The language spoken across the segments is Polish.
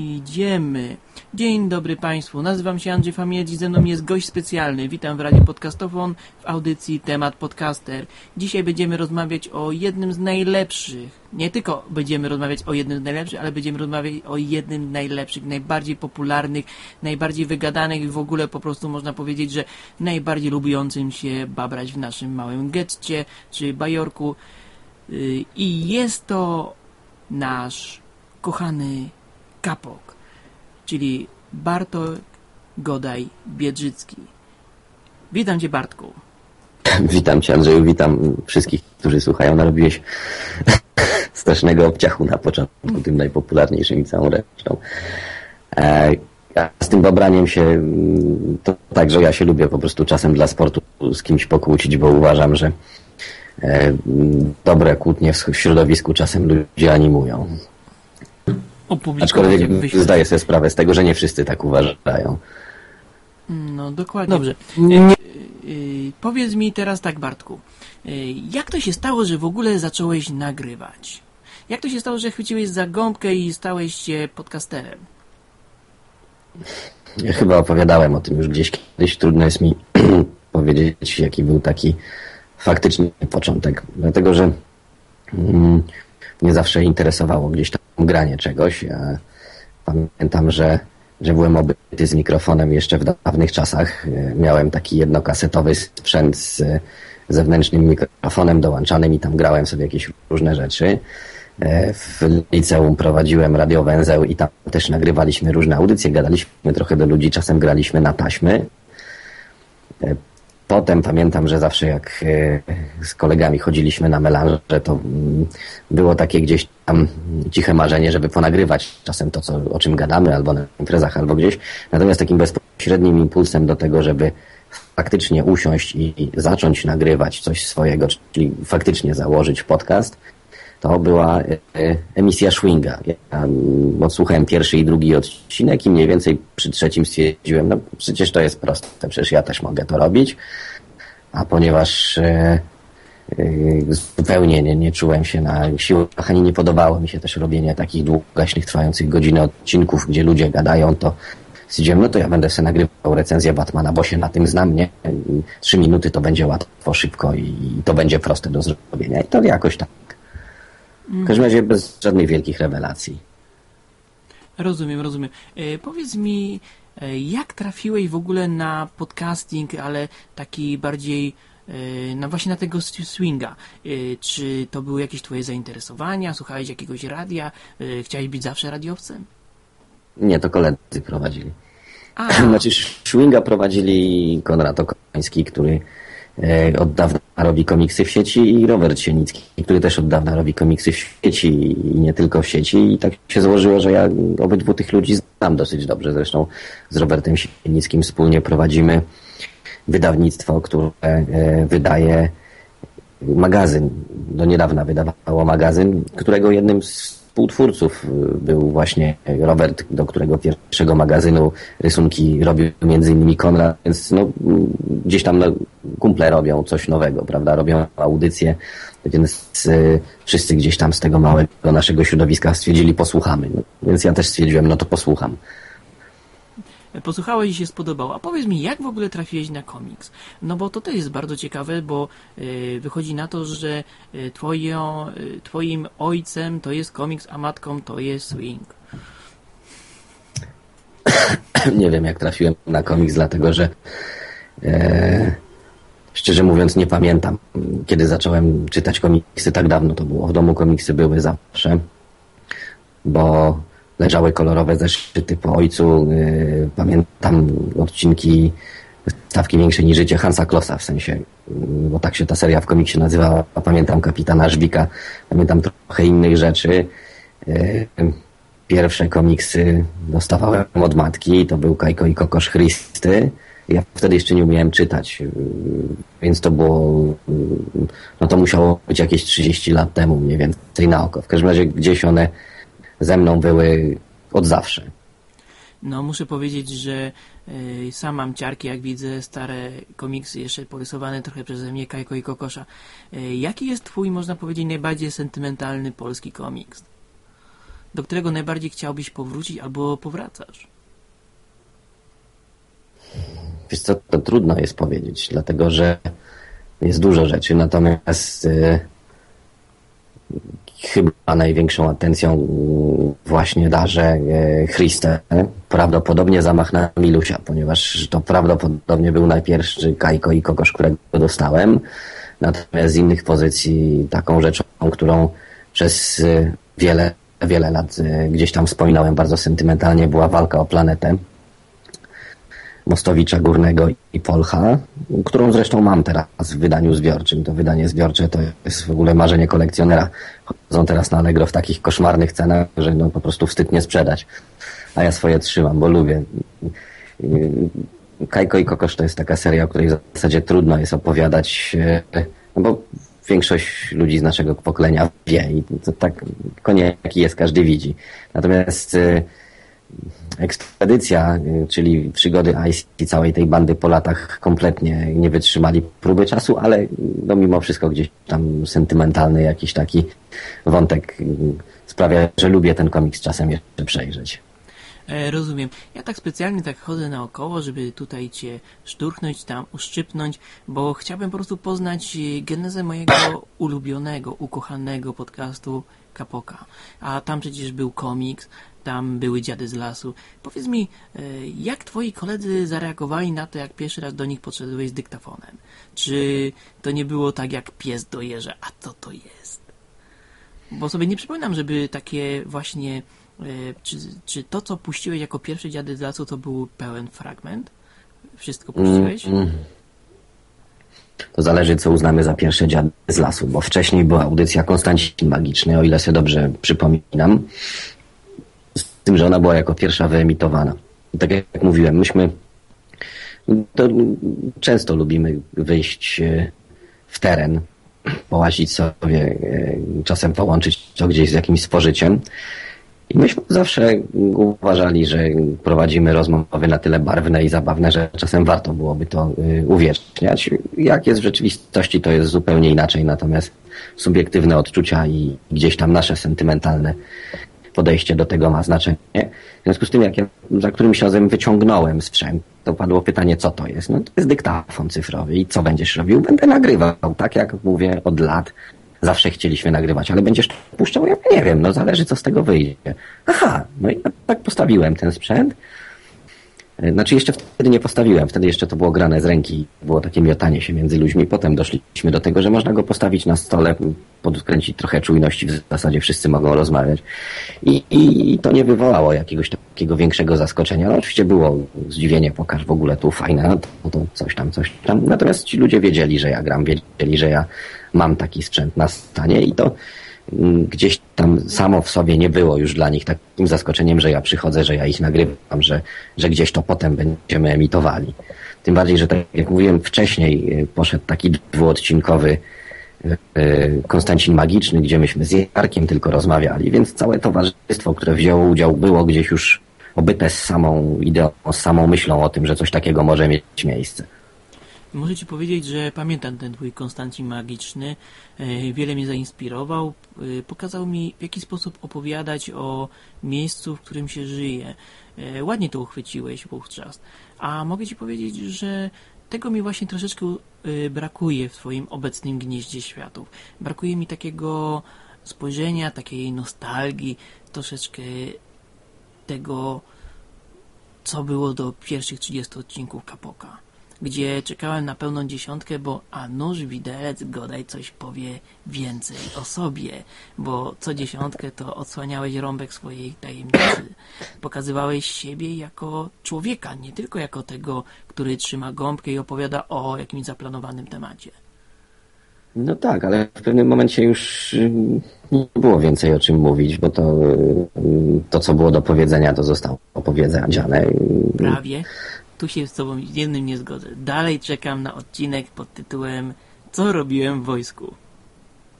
Idziemy. Dzień dobry Państwu, nazywam się Andrzej Famiedzi, ze mną jest gość specjalny. Witam w Radiu Podcastofon w audycji Temat Podcaster. Dzisiaj będziemy rozmawiać o jednym z najlepszych, nie tylko będziemy rozmawiać o jednym z najlepszych, ale będziemy rozmawiać o jednym z najlepszych, najbardziej popularnych, najbardziej wygadanych i w ogóle po prostu można powiedzieć, że najbardziej lubiącym się babrać w naszym małym getcie czy bajorku. Yy, I jest to nasz kochany Kapok, czyli Bartosz Godaj Biedrzycki. Witam Cię Bartku. Witam Cię Andrzeju, witam wszystkich, którzy słuchają. Narobiłeś strasznego obciachu na początku, tym najpopularniejszym i całą resztą. E, z tym babraniem się, mm, to tak, że ja się lubię po prostu czasem dla sportu z kimś pokłócić, bo uważam, że e, dobre kłótnie w środowisku czasem ludzie animują. Aczkolwiek zdaję sobie sprawę z tego, że nie wszyscy tak uważają. No dokładnie. Dobrze. Nie... Powiedz mi teraz tak, Bartku. Jak to się stało, że w ogóle zacząłeś nagrywać? Jak to się stało, że chwyciłeś za gąbkę i stałeś się podcasterem? Ja chyba opowiadałem o tym już gdzieś kiedyś. Trudno jest mi powiedzieć, jaki był taki faktyczny początek. Dlatego, że mm, mnie zawsze interesowało gdzieś tam granie czegoś. Pamiętam, że, że byłem obyty z mikrofonem jeszcze w dawnych czasach. Miałem taki jednokasetowy sprzęt z zewnętrznym mikrofonem dołączanym i tam grałem sobie jakieś różne rzeczy. W liceum prowadziłem radiowęzeł i tam też nagrywaliśmy różne audycje, gadaliśmy trochę do ludzi, czasem graliśmy na taśmy. Potem pamiętam, że zawsze jak e, z kolegami chodziliśmy na melanże, to mm, było takie gdzieś tam ciche marzenie, żeby ponagrywać czasem to, co, o czym gadamy, albo na imprezach, albo gdzieś. Natomiast takim bezpośrednim impulsem do tego, żeby faktycznie usiąść i zacząć nagrywać coś swojego, czyli faktycznie założyć podcast, to była e, emisja Schwinga. Ja mm, odsłuchałem pierwszy i drugi odcinek i mniej więcej przy trzecim stwierdziłem, no przecież to jest proste, przecież ja też mogę to robić. A ponieważ e, e, zupełnie nie, nie czułem się na siłach, ani nie podobało mi się też robienie takich długaśnych, trwających godziny odcinków, gdzie ludzie gadają, to stwierdziłem, no to ja będę sobie nagrywał recenzję Batmana, bo się na tym znam, nie? Trzy minuty to będzie łatwo, szybko i to będzie proste do zrobienia. I to jakoś tak w każdym razie bez żadnych wielkich rewelacji. Rozumiem, rozumiem. E, powiedz mi, e, jak trafiłeś w ogóle na podcasting, ale taki bardziej no właśnie na tego swinga. E, czy to były jakieś twoje zainteresowania? Słuchałeś jakiegoś radia? Chciałeś być zawsze radiowcem? Nie, to koledzy prowadzili. A. Znaczy swinga prowadzili Konrad Okoński, który od dawna robi komiksy w sieci i Robert Sienicki, który też od dawna robi komiksy w sieci i nie tylko w sieci i tak się złożyło, że ja obydwu tych ludzi znam dosyć dobrze. Zresztą z Robertem Sienickim wspólnie prowadzimy wydawnictwo, które e, wydaje magazyn. Do niedawna wydawało magazyn, którego jednym z współtwórców y, był właśnie Robert, do którego pierwszego magazynu rysunki robił między innymi Konrad, więc no, gdzieś tam no, kumple robią coś nowego, prawda? Robią audycje, więc y, wszyscy gdzieś tam z tego małego naszego środowiska stwierdzili posłuchamy. No, więc ja też stwierdziłem, no to posłucham posłuchałeś i się spodobało. A powiedz mi, jak w ogóle trafiłeś na komiks? No bo to też jest bardzo ciekawe, bo y, wychodzi na to, że y, twoją, twoim ojcem to jest komiks, a matką to jest swing. Nie wiem, jak trafiłem na komiks, dlatego że e, szczerze mówiąc nie pamiętam, kiedy zacząłem czytać komiksy tak dawno. To było w domu komiksy były zawsze, bo leżały kolorowe zeszyty po ojcu. Y, pamiętam odcinki stawki większej niż życie Hansa Klossa w sensie, y, bo tak się ta seria w komiksie nazywała. Pamiętam kapitana Żbika, pamiętam trochę innych rzeczy. Y, pierwsze komiksy dostawałem od matki, to był Kajko i Kokosz Chrysty. Ja wtedy jeszcze nie umiałem czytać, więc to było, no to musiało być jakieś 30 lat temu mniej więcej na oko. W każdym razie gdzieś one ze mną były od zawsze. No, muszę powiedzieć, że y, sam mam ciarki, jak widzę stare komiksy jeszcze porysowane trochę przeze mnie, Kajko i Kokosza. Y, jaki jest twój, można powiedzieć, najbardziej sentymentalny polski komiks? do którego najbardziej chciałbyś powrócić albo powracasz? Wiesz co, to trudno jest powiedzieć, dlatego że jest dużo rzeczy, natomiast y, chyba największą atencją właśnie darzę y, Christę. Prawdopodobnie zamach na Milusia, ponieważ to prawdopodobnie był najpierwszy Kajko i Kokosz, którego dostałem. Natomiast z innych pozycji taką rzeczą, którą przez y, wiele, wiele lat gdzieś tam wspominałem bardzo sentymentalnie, była walka o planetę Mostowicza Górnego i Polcha, którą zresztą mam teraz w wydaniu zbiorczym. To wydanie zbiorcze to jest w ogóle marzenie kolekcjonera. Chodzą teraz na Allegro w takich koszmarnych cenach, że no po prostu wstyd nie sprzedać. A ja swoje trzymam, bo lubię. Kajko i Kokosz to jest taka seria, o której w zasadzie trudno jest opowiadać, no bo większość ludzi z naszego pokolenia wie i to tak konie jaki jest, każdy widzi. Natomiast ekspedycja, czyli przygody Ice i całej tej bandy po latach kompletnie nie wytrzymali próby czasu, ale no mimo wszystko gdzieś tam sentymentalny jakiś taki wątek sprawia, że lubię ten komiks czasem jeszcze przejrzeć. E, rozumiem. Ja tak specjalnie tak chodzę naokoło, żeby tutaj cię szturchnąć, tam uszczypnąć, bo chciałbym po prostu poznać genezę mojego ulubionego, ukochanego podcastu Kapoka. A tam przecież był komiks, tam były dziady z lasu. Powiedz mi, e, jak twoi koledzy zareagowali na to, jak pierwszy raz do nich podszedłeś z dyktafonem? Czy to nie było tak jak pies do jeża? A co to jest? Bo sobie nie przypominam, żeby takie właśnie E, czy, czy to, co puściłeś jako pierwszy Dziady z lasu, to był pełen fragment? Wszystko puściłeś? Mm, mm. To zależy, co uznamy za pierwsze Dziady z lasu, bo wcześniej była audycja Konstancin Magiczny, o ile sobie dobrze przypominam, tym, że ona była jako pierwsza wyemitowana. I tak jak mówiłem, myśmy to często lubimy wyjść e, w teren, połazić sobie, e, czasem połączyć to gdzieś z jakimś spożyciem. I myśmy zawsze uważali, że prowadzimy rozmowy na tyle barwne i zabawne, że czasem warto byłoby to y, uwieczniać. Jak jest w rzeczywistości, to jest zupełnie inaczej, natomiast subiektywne odczucia i gdzieś tam nasze sentymentalne podejście do tego ma znaczenie. W związku z tym, jak ja za którymś razem wyciągnąłem sprzęt, to padło pytanie, co to jest? No to jest dyktafon cyfrowy i co będziesz robił? Będę nagrywał, tak jak mówię od lat zawsze chcieliśmy nagrywać, ale będziesz puszczał? Ja nie wiem, no zależy co z tego wyjdzie. Aha, no i tak postawiłem ten sprzęt. Znaczy jeszcze wtedy nie postawiłem, wtedy jeszcze to było grane z ręki, było takie miotanie się między ludźmi. Potem doszliśmy do tego, że można go postawić na stole, podkręcić trochę czujności, w zasadzie wszyscy mogą rozmawiać. I, i, i to nie wywołało jakiegoś takiego większego zaskoczenia. No, oczywiście było zdziwienie, pokaż w ogóle tu fajne, no to, to coś tam, coś tam. Natomiast ci ludzie wiedzieli, że ja gram, wiedzieli, że ja mam taki sprzęt na stanie i to gdzieś tam samo w sobie nie było już dla nich takim zaskoczeniem, że ja przychodzę, że ja ich nagrywam, że, że gdzieś to potem będziemy emitowali. Tym bardziej, że tak jak mówiłem wcześniej, y, poszedł taki dwuodcinkowy y, Konstancin Magiczny, gdzie myśmy z Jarkiem tylko rozmawiali, więc całe towarzystwo, które wzięło udział, było gdzieś już obyte z samą ideą, z samą myślą o tym, że coś takiego może mieć miejsce. Ci powiedzieć, że pamiętam ten Twój Konstancin Magiczny. E, wiele mnie zainspirował. E, pokazał mi, w jaki sposób opowiadać o miejscu, w którym się żyje. E, ładnie to uchwyciłeś wówczas. A mogę Ci powiedzieć, że tego mi właśnie troszeczkę brakuje w Twoim obecnym gnieździe światów. Brakuje mi takiego spojrzenia, takiej nostalgii, troszeczkę tego, co było do pierwszych 30 odcinków Kapoka gdzie czekałem na pełną dziesiątkę, bo a nóż widelec godaj coś powie więcej o sobie, bo co dziesiątkę to odsłaniałeś rąbek swojej tajemnicy. Pokazywałeś siebie jako człowieka, nie tylko jako tego, który trzyma gąbkę i opowiada o jakimś zaplanowanym temacie. No tak, ale w pewnym momencie już nie było więcej o czym mówić, bo to, to co było do powiedzenia, to zostało opowiedziane. Prawie tu się z tobą jednym nie zgodzę. Dalej czekam na odcinek pod tytułem Co robiłem w wojsku?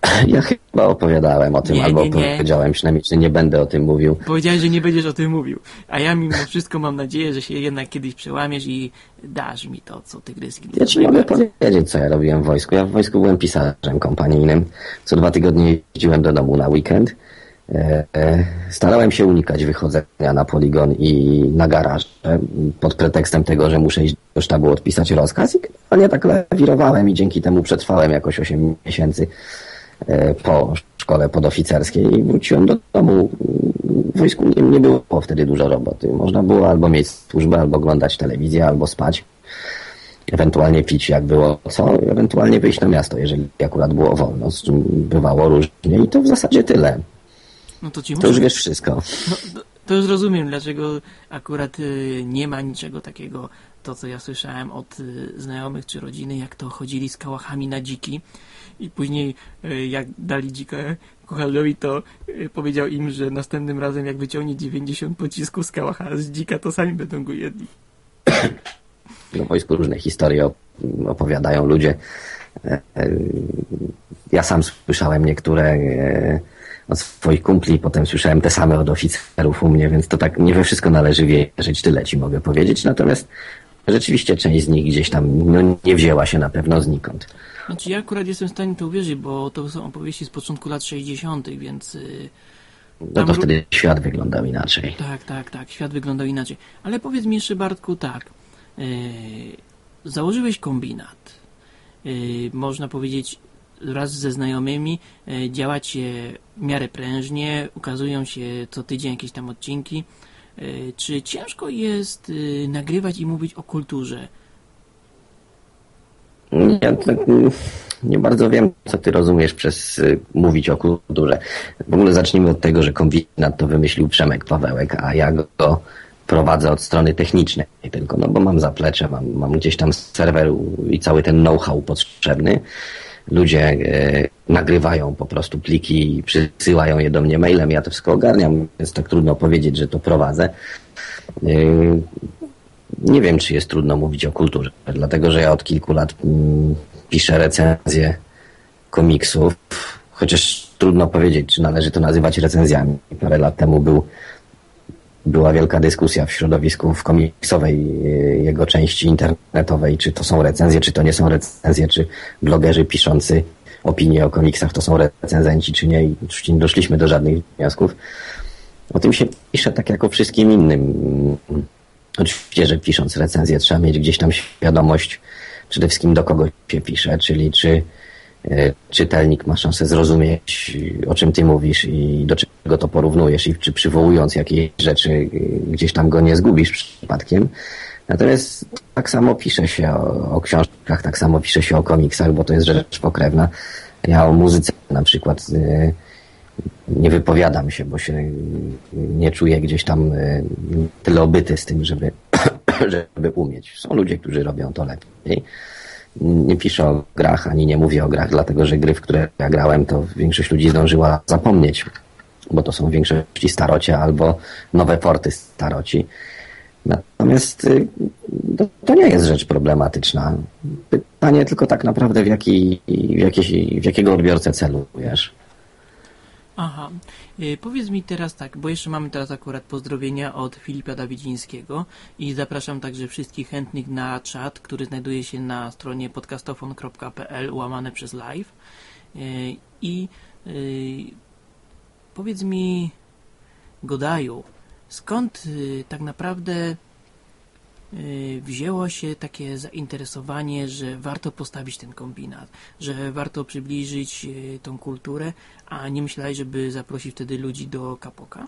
Ja chyba opowiadałem o tym, nie, albo nie, nie. powiedziałem przynajmniej, że nie będę o tym mówił. Powiedziałeś, że nie będziesz o tym mówił. A ja mimo wszystko mam nadzieję, że się jednak kiedyś przełamiesz i dasz mi to, co tygryski. Ja ci mogę powiedzieć, co ja robiłem w wojsku. Ja w wojsku byłem pisarzem kompanijnym. Co dwa tygodnie jeździłem do domu na weekend starałem się unikać wychodzenia na poligon i na garaż pod pretekstem tego, że muszę iść do sztabu odpisać rozkaz i nie tak lewirowałem i dzięki temu przetrwałem jakoś 8 miesięcy e, po szkole podoficerskiej i wróciłem do domu. W wojsku nie, nie było wtedy dużo roboty. Można było albo mieć służbę, albo oglądać telewizję, albo spać ewentualnie pić jak było co, ewentualnie wyjść na miasto, jeżeli akurat było wolno, z czym bywało różnie i to w zasadzie tyle. No to ci To już wiesz wszystko. No, to, już rozumiem, dlaczego akurat y, nie ma niczego takiego, to co ja słyszałem od y, znajomych czy rodziny, jak to chodzili z kałachami na dziki i później y, jak dali dzika kucharzowi, to powiedział im, że następnym razem jak wyciągnie 90 pocisków z kałacha z dzika, to sami będą go jedli. W wojsku różne historie opowiadają ludzie. E, e, Ja sam słyszałem niektóre e, od swoich kumpli, potem słyszałem te same od oficerów u mnie, więc to tak nie we wszystko należy wierzyć, tyle ci mogę powiedzieć. Natomiast rzeczywiście część z nich gdzieś tam no, nie wzięła się na pewno znikąd. Znaczy ja akurat jestem w stanie to uwierzyć, bo to są opowieści z początku lat 60., więc... y, No to wtedy świat wyglądał inaczej. Tak, tak, tak. Świat wyglądał inaczej. Ale powiedz mi jeszcze, Bartku, tak. Yy, założyłeś kombinat. Yy, można powiedzieć, wraz ze znajomymi yy, działacie w miarę prężnie, ukazują się co tydzień jakieś tam odcinki. Yy, czy ciężko jest yy, nagrywać i mówić o kulturze? Ja tak, mm, nie bardzo wiem, co ty rozumiesz przez mówić o kulturze. W ogóle zacznijmy od tego, że kombinat to wymyślił Przemek Pawełek, a ja go prowadzę od strony technicznej tylko, no bo mam zaplecze, mam, mam gdzieś tam serwer i cały ten know-how potrzebny. Ludzie e, nagrywają po prostu pliki i przysyłają je do mnie mailem, ja to wszystko ogarniam, więc tak trudno powiedzieć, że to prowadzę. E, nie wiem, czy jest trudno mówić o kulturze, dlatego że ja od kilku lat mm, piszę recenzje komiksów, chociaż trudno powiedzieć, czy należy to nazywać recenzjami. Parę lat temu był, była wielka dyskusja w środowisku w komiksowej e, jego części internetowej, czy to są recenzje, czy to nie są recenzje, czy blogerzy piszący opinie o komiksach to są recenzenci, czy nie. I nie doszliśmy do żadnych wniosków. O tym się pisze tak jak o wszystkim innym. Oczywiście, że pisząc recenzję trzeba mieć gdzieś tam świadomość przede wszystkim do kogo się pisze, czyli czy czytelnik ma szansę zrozumieć o czym ty mówisz i do czego to porównujesz i czy przywołując jakieś rzeczy e, gdzieś tam go nie zgubisz przypadkiem. Natomiast tak samo pisze się o, o książkach, tak samo pisze się o komiksach, bo to jest rzecz pokrewna. Ja o muzyce na przykład e, nie wypowiadam się, bo się nie czuję gdzieś tam e, tyle obyty z tym, żeby, żeby umieć. Są ludzie, którzy robią to lepiej. Nie piszę o grach, ani nie mówię o grach, dlatego że gry, w które ja grałem, to większość ludzi zdążyła zapomnieć, bo to są w większości starocie albo nowe porty staroci. Natomiast y, to, to nie jest rzecz problematyczna. Pytanie tylko tak naprawdę w, jaki, w, jakieś, w jakiego odbiorcę celujesz. Aha. Y, Powiedz mi teraz tak, bo jeszcze mamy teraz akurat pozdrowienia od Filipa Dawidzińskiego i zapraszam także wszystkich chętnych na czat, który znajduje się na stronie podcastofon.pl łamane przez live. Y, I y, powiedz mi, Godaju, skąd tak naprawdę wzięło się takie zainteresowanie, że warto postawić ten kombinat, że warto przybliżyć y, tą kulturę, a nie myślałeś, żeby zaprosić wtedy ludzi do kapoka?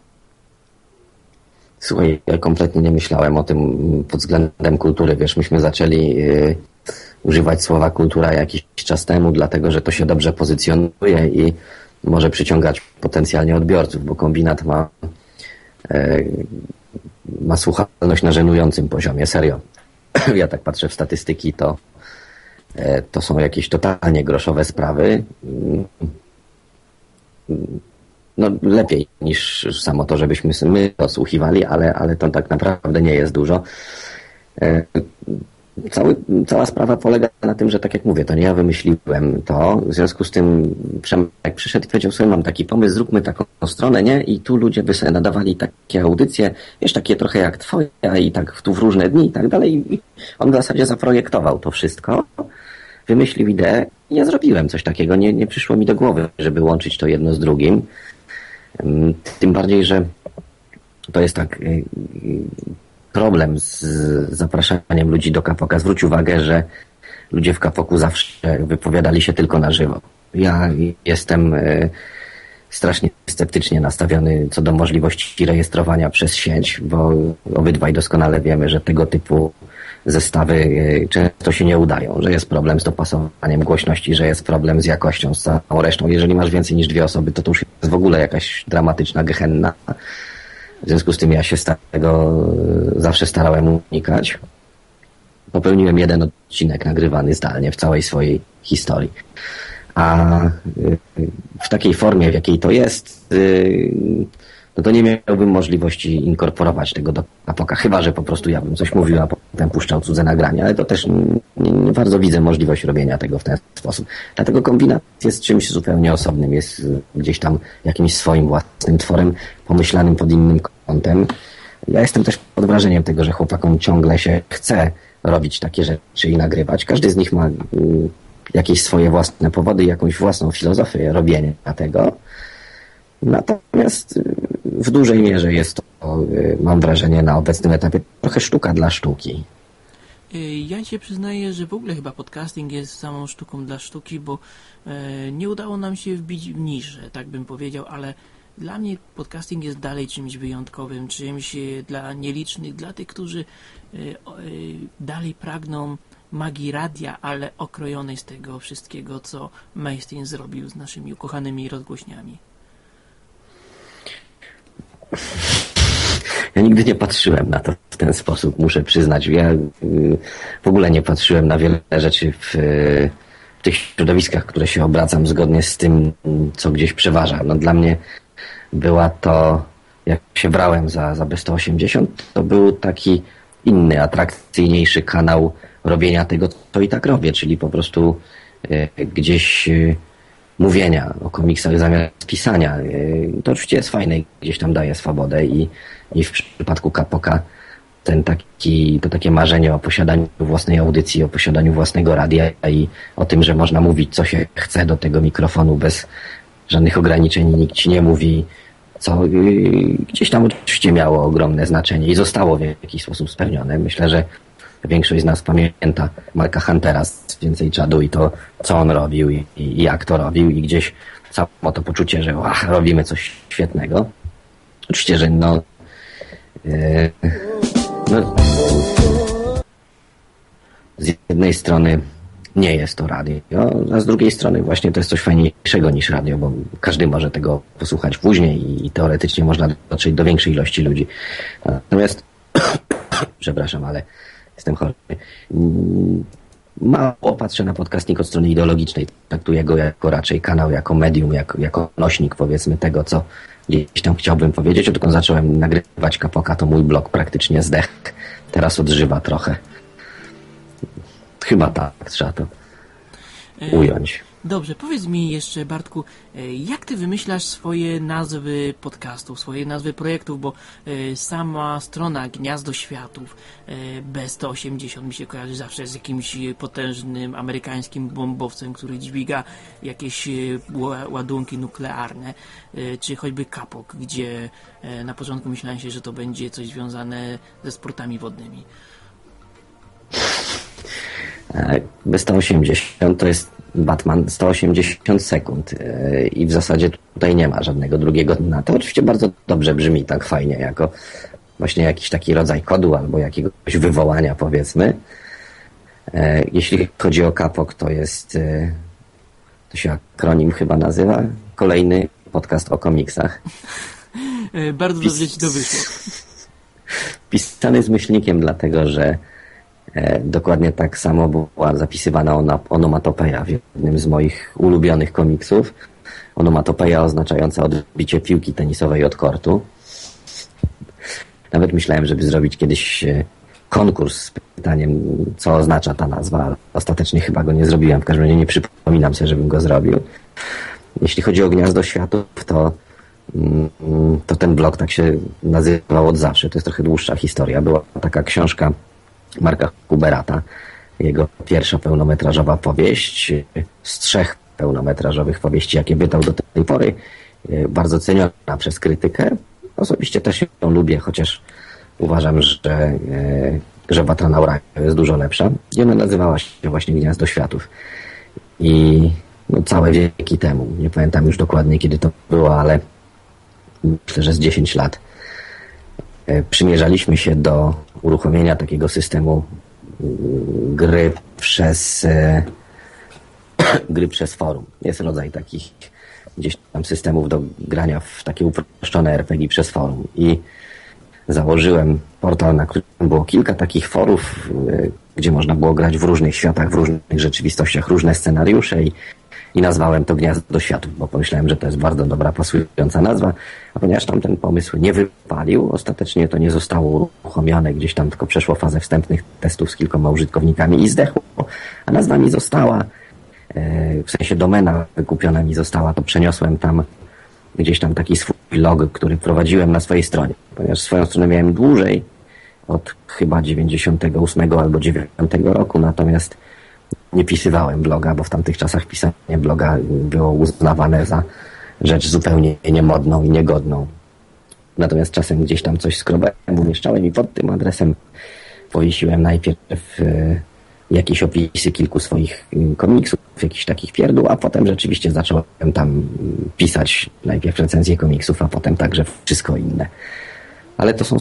Słuchaj, ja kompletnie nie myślałem o tym pod względem kultury. Wiesz, myśmy zaczęli y, używać słowa kultura jakiś czas temu, dlatego że to się dobrze pozycjonuje i może przyciągać potencjalnie odbiorców, bo kombinat ma, y, ma słuchalność na żenującym poziomie, serio. Ja tak patrzę w statystyki, to, y, to są jakieś totalnie groszowe sprawy. No lepiej niż samo to, żebyśmy my to słuchiwali, ale, ale to tak naprawdę nie jest dużo. Cały, cała sprawa polega na tym, że tak jak mówię, to nie ja wymyśliłem to. W związku z tym Przemek przyszedł i powiedział sobie, mam taki pomysł, zróbmy taką stronę, nie? I tu ludzie by sobie nadawali takie audycje, wiesz, takie trochę jak twoja i tak tu w różne dni i tak dalej. I on w zasadzie zaprojektował to wszystko, wymyślił ideę i ja zrobiłem coś takiego. Nie, nie przyszło mi do głowy, żeby łączyć to jedno z drugim. Tym bardziej, że to jest tak problem z zapraszaniem ludzi do kapoka. Zwróć uwagę, że ludzie w kapoku zawsze wypowiadali się tylko na żywo. Ja jestem strasznie sceptycznie nastawiony co do możliwości rejestrowania przez sieć, bo obydwaj doskonale wiemy, że tego typu zestawy e, często się nie udają, że jest problem z dopasowaniem głośności, że jest problem z jakością, z całą resztą. Jeżeli masz więcej niż dwie osoby, to to już jest w ogóle jakaś dramatyczna gehenna. W związku z tym ja się z tego e, zawsze starałem unikać. Popełniłem jeden odcinek nagrywany zdalnie w całej swojej historii. A y, w takiej formie, w jakiej to jest, y, no to nie miałbym możliwości inkorporować tego do Apoka, chyba że po prostu ja bym coś mówił, a potem puszczał cudze nagrania, ale to też nie, bardzo widzę możliwość robienia tego w ten sposób. Dlatego kombinat jest czymś zupełnie osobnym, jest gdzieś tam jakimś swoim własnym tworem, pomyślanym pod innym kątem. Ja jestem też pod wrażeniem tego, że chłopakom ciągle się chce robić takie rzeczy i nagrywać. Każdy z nich ma y, jakieś swoje własne powody, jakąś własną filozofię robienia tego. Natomiast y, w dużej mierze jest to, y, mam wrażenie, na obecnym etapie trochę sztuka dla sztuki. Y, ja się przyznaję, że w ogóle chyba podcasting jest samą sztuką dla sztuki, bo e, nie udało nam się wbić w niszę, tak bym powiedział, ale dla mnie podcasting jest dalej czymś wyjątkowym, czymś dla nielicznych, dla tych, którzy dalej pragną magii radia, ale okrojonej z tego wszystkiego, co Mainstein zrobił z naszymi ukochanymi rozgłośniami. Ja nigdy nie patrzyłem na to w ten sposób, muszę przyznać. Ja y, w ogóle nie patrzyłem na wiele rzeczy w, w tych środowiskach, które się obracam zgodnie z tym, co gdzieś przeważa. No dla mnie była to, jak się brałem za, za B180, to był taki inny, atrakcyjniejszy kanał robienia tego, co i tak robię, czyli po prostu e, gdzieś e, mówienia o komiksach zamiast pisania. To oczywiście jest fajne i gdzieś tam daje swobodę i, i w przypadku Kapoka ten taki, to takie marzenie o posiadaniu własnej audycji, o posiadaniu własnego radia i o tym, że można mówić co się chce do tego mikrofonu bez żadnych ograniczeń, nikt ci nie mówi, co gdzieś tam oczywiście miało ogromne znaczenie i zostało w jakiś sposób spełnione. Myślę, że większość z nas pamięta Marka Huntera z Więcej Czadu i to, co on robił i, i jak to robił i gdzieś samo to poczucie, że ach, robimy coś świetnego. Oczywiście, że no, yy, no z jednej strony nie jest to radio, a z drugiej strony właśnie to jest coś fajniejszego niż radio, bo każdy może tego posłuchać później i teoretycznie można dotrzeć do większej ilości ludzi. Natomiast, przepraszam, ale jestem chory. Mm, mało patrzę na podcasting od strony ideologicznej. Traktuję go jako raczej kanał, jako medium, jako, jako nośnik powiedzmy tego, co gdzieś tam chciałbym powiedzieć. Odkąd zacząłem nagrywać kapoka, to mój blog praktycznie zdech. Teraz odżywa trochę. Chyba tak, trzeba to e, ująć. Dobrze, powiedz mi jeszcze, Bartku, e, jak ty wymyślasz swoje nazwy podcastów, swoje nazwy projektów, bo e, sama strona Gniazdo Światów B180 mi się kojarzy zawsze z jakimś potężnym amerykańskim bombowcem, który dźwiga jakieś ładunki nuklearne, czy choćby Kapok, gdzie na początku myślałem się, że to będzie coś związane ze sportami wodnymi. B180 to jest Batman 180 sekund e, i w zasadzie tutaj nie ma żadnego drugiego dna. To oczywiście bardzo dobrze brzmi tak fajnie, jako właśnie jakiś taki rodzaj kodu albo jakiegoś wywołania powiedzmy. E, jeśli chodzi o kapok, to jest e, to się akronim chyba nazywa, kolejny podcast o komiksach. Bardzo dobrze ci to wyszło. Pisany z myślnikiem, dlatego że dokładnie tak samo była zapisywana ona, onomatopeja w jednym z moich ulubionych komiksów. Onomatopeja oznaczająca odbicie piłki tenisowej od kortu. Nawet myślałem, żeby zrobić kiedyś e, konkurs z pytaniem, co oznacza ta nazwa, ale ostatecznie chyba go nie zrobiłem. W każdym razie nie przypominam sobie, żebym go zrobił. Jeśli chodzi o Gniazdo Światów, to, mm, to ten blog tak się nazywał od zawsze. To jest trochę dłuższa historia. Była taka książka Marka Huberata. Jego pierwsza pełnometrażowa powieść z trzech pełnometrażowych powieści, jakie wydał do tej pory. bardzo ceniona przez krytykę. Osobiście też ją lubię, chociaż uważam, że, e, że Watra na Uraju jest dużo lepsza. I ona nazywała się właśnie Gniazdo Światów. I no, całe wieki temu, nie pamiętam już dokładnie kiedy to było, ale myślę, że z 10 lat, przymierzaliśmy się do uruchomienia takiego systemu mm, gry przez gry przez forum. Jest rodzaj takich gdzieś tam systemów do grania w takie uproszczone RPG przez forum. I założyłem portal, na którym było kilka takich forów, y, gdzie można było grać w różnych światach, w różnych rzeczywistościach, różne scenariusze i, i nazwałem to Gniazdo Światów, bo pomyślałem, że to jest bardzo dobra, pasująca nazwa, a ponieważ tam ten pomysł nie wypalił, ostatecznie to nie zostało uruchomione, gdzieś tam tylko przeszło fazę wstępnych testów z kilkoma użytkownikami i zdechło, a nazwa mi została w sensie domena wykupiona mi została, to przeniosłem tam gdzieś tam taki swój log, który prowadziłem na swojej stronie, ponieważ swoją stronę miałem dłużej, od chyba 98 albo 9 roku, natomiast nie pisywałem bloga, bo w tamtych czasach pisanie bloga było uznawane za rzecz zupełnie niemodną i niegodną. Natomiast czasem gdzieś tam coś skrobałem, umieszczałem i pod tym adresem powiesiłem najpierw e, jakieś opisy kilku swoich mm, komiksów, jakichś takich pierdół, a potem rzeczywiście zacząłem tam pisać najpierw recenzje komiksów, a potem także wszystko inne. Ale to są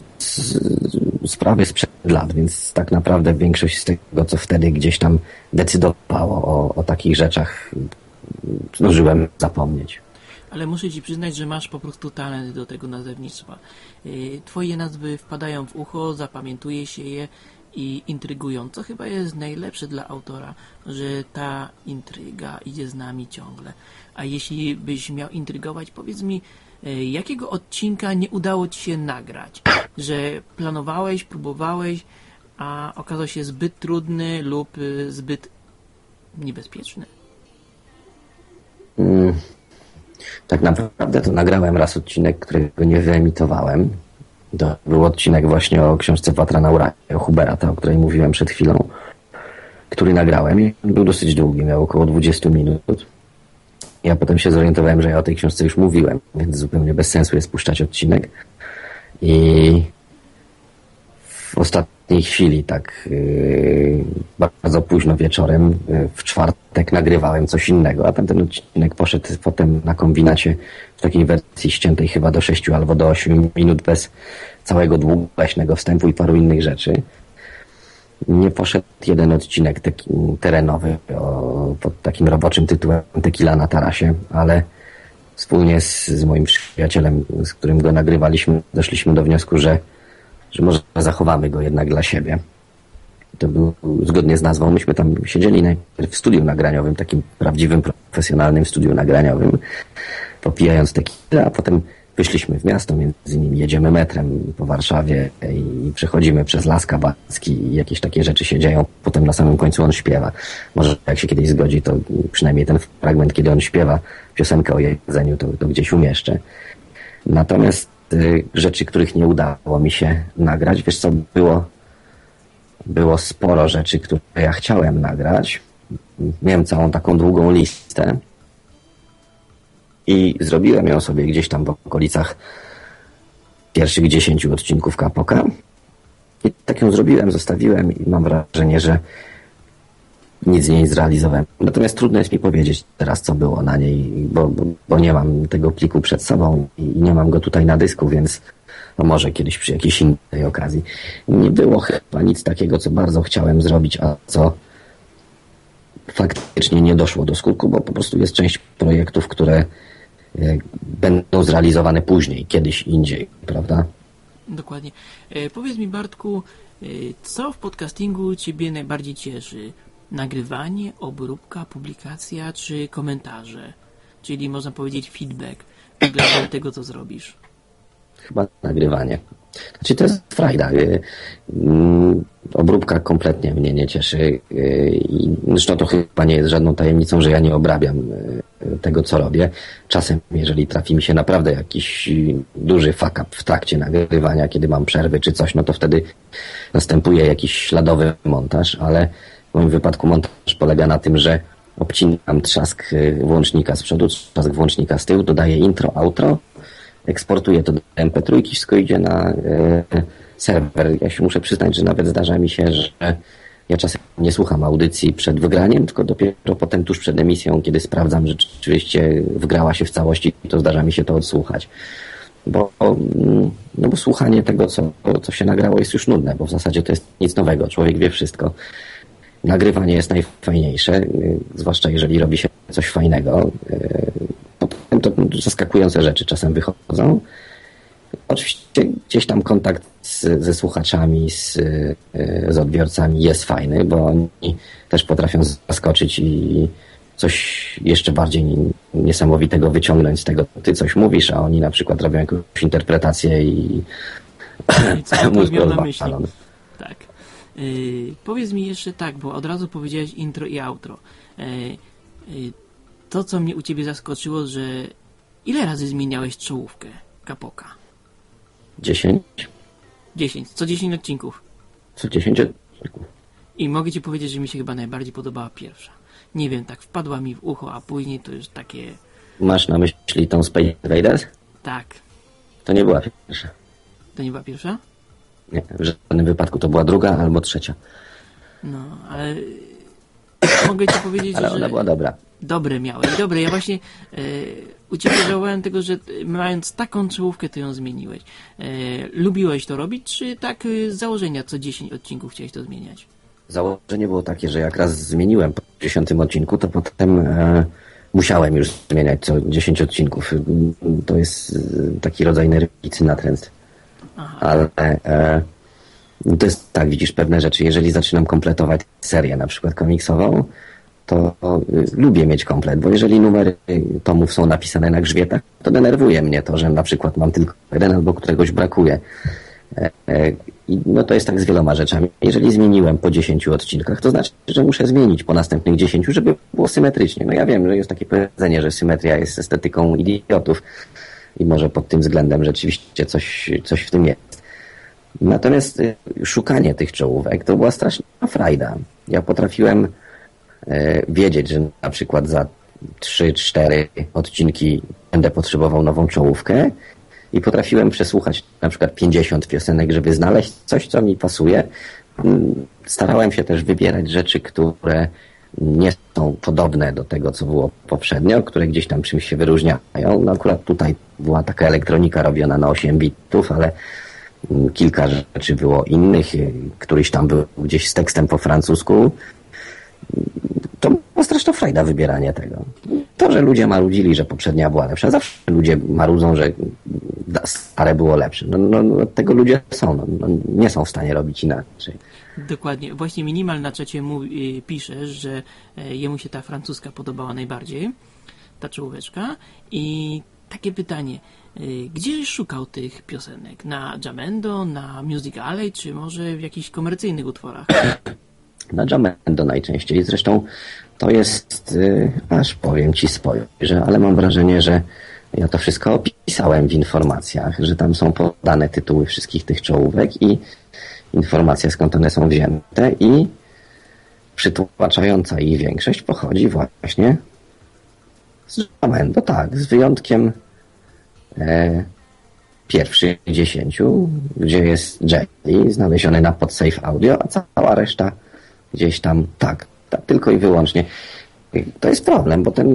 sprawy sprzed lat, więc tak naprawdę większość z tego, co wtedy gdzieś tam decydowało o, o takich rzeczach, zdążyłem zapomnieć. Ale muszę Ci przyznać, że masz po prostu talent do tego nazewnictwa. Y, twoje nazwy wpadają w ucho, zapamiętuje się je i intrygująco chyba jest najlepsze dla autora, że ta intryga idzie z nami ciągle. A jeśli byś miał intrygować, powiedz mi, jakiego odcinka nie udało Ci się nagrać? Że planowałeś, próbowałeś, a okazał się zbyt trudny lub e, zbyt niebezpieczny? Hmm. Tak naprawdę to nagrałem raz odcinek, którego nie wyemitowałem to był odcinek właśnie o książce Patra na Uranie, o Huberata, o której mówiłem przed chwilą, który nagrałem i był dosyć długi, miał około 20 minut. Ja potem się zorientowałem, że ja o tej książce już mówiłem, więc zupełnie bez sensu jest puszczać odcinek. I w ostatniej chwili, tak yy, bardzo późno wieczorem, yy, w czwartek nagrywałem coś innego, a tamten odcinek poszedł potem na kombinacie w takiej wersji ściętej chyba do 6 albo do 8 minut bez całego długaśnego wstępu i paru innych rzeczy. Nie poszedł jeden odcinek taki terenowy o, pod takim roboczym tytułem Tequila na tarasie, ale wspólnie z, z moim przyjacielem, z którym go nagrywaliśmy, doszliśmy do wniosku, że że może zachowamy go jednak dla siebie. To był zgodnie z nazwą. Myśmy tam siedzieli najpierw w studiu nagraniowym, takim prawdziwym, profesjonalnym studiu nagraniowym, popijając tequila, a potem wyszliśmy w miasto, między innymi jedziemy metrem po Warszawie i przechodzimy przez Las Kabacki i jakieś takie rzeczy się dzieją. Potem na samym końcu on śpiewa. Może jak się kiedyś zgodzi, to przynajmniej ten fragment, kiedy on śpiewa piosenkę o jedzeniu, to, to gdzieś umieszczę. Natomiast Y, rzeczy, których nie udało mi się nagrać. Wiesz co, było, było sporo rzeczy, które ja chciałem nagrać. Miałem całą taką długą listę i zrobiłem ją sobie gdzieś tam w okolicach pierwszych dziesięciu odcinków Kapoka. I tak ją zrobiłem, zostawiłem i mam wrażenie, że nic z niej zrealizowałem. Natomiast trudno jest mi powiedzieć teraz, co było na niej, bo, bo, bo nie mam tego pliku przed sobą i nie mam go tutaj na dysku, więc no może kiedyś przy jakiejś innej okazji. Nie było chyba nic takiego, co bardzo chciałem zrobić, a co faktycznie nie doszło do skutku, bo po prostu jest część projektów, które będą zrealizowane później, kiedyś indziej, prawda? Dokładnie. E, powiedz mi, Bartku, e, co w podcastingu Ciebie najbardziej cieszy? nagrywanie, obróbka, publikacja czy komentarze? Czyli można powiedzieć feedback względem tego, co zrobisz. Chyba nagrywanie. Znaczy to jest frajda. Mm, obróbka kompletnie mnie nie cieszy. Zresztą to chyba nie jest żadną tajemnicą, że ja nie obrabiam tego, co robię. Czasem, jeżeli trafi mi się naprawdę jakiś duży fuck up w trakcie nagrywania, kiedy mam przerwy czy coś, no to wtedy następuje jakiś śladowy montaż, ale w moim wypadku montaż polega na tym, że obcinam trzask y, włącznika z przodu, trzask włącznika z tyłu, dodaję intro, outro, eksportuję to do MP3, wszystko idzie na y, serwer. Ja się muszę przyznać, że nawet zdarza mi się, że ja czasem nie słucham audycji przed wygraniem, tylko dopiero potem tuż przed emisją, kiedy sprawdzam, że rzeczywiście wgrała się w całości, to zdarza mi się to odsłuchać. Bo, mm, no bo słuchanie tego, co, co się nagrało, jest już nudne, bo w zasadzie to jest nic nowego. Człowiek wie wszystko. Nagrywanie jest najfajniejsze, y, zwłaszcza jeżeli robi się coś fajnego. Y, potem to zaskakujące rzeczy czasem wychodzą. Oczywiście gdzieś tam kontakt z, ze słuchaczami, z, z odbiorcami jest fajny, bo oni też potrafią zaskoczyć i coś jeszcze bardziej niesamowitego wyciągnąć z tego. Ty coś mówisz, a oni na przykład robią jakąś interpretację i mózg rozwalony. Tak. Yy, powiedz mi jeszcze tak, bo od razu powiedziałeś intro i outro. Yy, yy, to, co mnie u ciebie zaskoczyło, że ile razy zmieniałeś czołówkę kapoka? 10. 10. Co 10 odcinków? Co 10 odcinków. I mogę ci powiedzieć, że mi się chyba najbardziej podobała pierwsza. Nie wiem, tak wpadła mi w ucho, a później to już takie... Masz na myśli tą Space Invaders? Tak. To nie była pierwsza. To nie była pierwsza? Nie, w żadnym wypadku to była druga albo trzecia. No, ale mogę ci powiedzieć, ale że... ona była dobra. Dobre miałeś, dobre. Ja właśnie e, u Ciebie żałowałem tego, że mając taką czołówkę, to ją zmieniłeś. E, lubiłeś to robić, czy tak z założenia co 10 odcinków chciałeś to zmieniać? Założenie było takie, że jak raz zmieniłem po 10 odcinku, to potem e, musiałem już zmieniać co 10 odcinków. To jest taki rodzaj nerwicy natręt. Ale e, to jest tak, widzisz, pewne rzeczy. Jeżeli zaczynam kompletować serię, na przykład komiksową, to lubię mieć komplet, bo jeżeli numery tomów są napisane na grzbietach, to denerwuje mnie to, że na przykład mam tylko jeden albo któregoś brakuje. E, e, I no to jest tak z wieloma rzeczami. Jeżeli zmieniłem po 10 odcinkach, to znaczy, że muszę zmienić po następnych 10, żeby było symetrycznie. No ja wiem, że jest takie powiedzenie, że symetria jest estetyką idiotów i może pod tym względem rzeczywiście coś, coś w tym jest. Natomiast y, szukanie tych czołówek to była straszna frajda. Ja potrafiłem wiedzieć, że na przykład za 3-4 odcinki będę potrzebował nową czołówkę i potrafiłem przesłuchać na przykład 50 piosenek, żeby znaleźć coś, co mi pasuje. Starałem się też wybierać rzeczy, które nie są podobne do tego, co było poprzednio, które gdzieś tam czymś się wyróżniają. No akurat tutaj była taka elektronika robiona na 8 bitów, ale mm, kilka rzeczy było innych. Któryś tam był gdzieś z tekstem po francusku, to była straszna frajda wybieranie tego. To, że ludzie marudzili, że poprzednia była lepsza, zawsze ludzie marudzą, że stare było lepsze. No, no, no tego ludzie są, no, no, nie są w stanie robić inaczej. Dokładnie. Właśnie Minimal na czacie y, pisze, że e, jemu się ta francuska podobała najbardziej, ta czołóweczka. I takie pytanie, y, gdzie szukał tych piosenek? Na Jamendo, na Music Alley, czy może w jakichś komercyjnych utworach? Na Jamendo najczęściej. Zresztą to jest, yy, aż powiem Ci spojrzę, ale mam wrażenie, że ja to wszystko opisałem w informacjach, że tam są podane tytuły wszystkich tych czołówek i informacje skąd one są wzięte i przytłaczająca ich większość pochodzi właśnie z Jamendo, tak, z wyjątkiem e, pierwszych dziesięciu, gdzie jest Jelly znaleziony na podsafe audio, a cała reszta gdzieś tam, tak, tak, tylko i wyłącznie. To jest problem, bo ten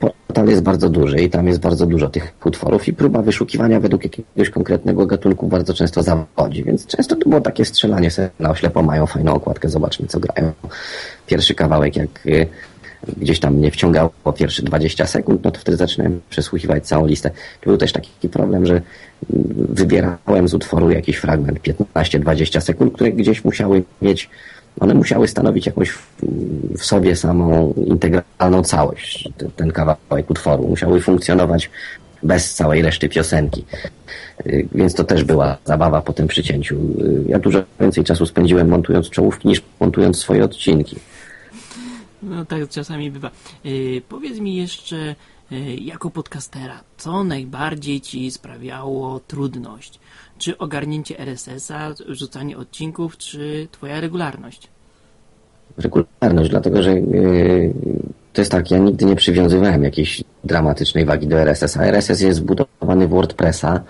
portal jest bardzo duży i tam jest bardzo dużo tych utworów i próba wyszukiwania według jakiegoś konkretnego gatunku bardzo często zawodzi, więc często to było takie strzelanie sobie na oślepo, mają fajną okładkę, zobaczmy co grają. Pierwszy kawałek, jak y, gdzieś tam mnie wciągało po pierwsze 20 sekund, no to wtedy zaczynałem przesłuchiwać całą listę. Był też taki problem, że wybierałem z utworu jakiś fragment 15-20 sekund, które gdzieś musiały mieć one musiały stanowić jakąś w sobie samą integralną całość, ten kawałek utworu. Musiały funkcjonować bez całej reszty piosenki. Y, więc to też była zabawa po tym przycięciu. Y, ja dużo więcej czasu spędziłem montując czołówki niż montując swoje odcinki. No tak czasami bywa. Yy, powiedz mi jeszcze, yy, jako podcastera, co najbardziej Ci sprawiało trudność? Czy ogarnięcie RSS-a, rzucanie odcinków, czy twoja regularność? Regularność, dlatego że yy, to jest tak, ja nigdy nie przywiązywałem jakiejś dramatycznej wagi do RSS, a RSS jest zbudowany w WordPressa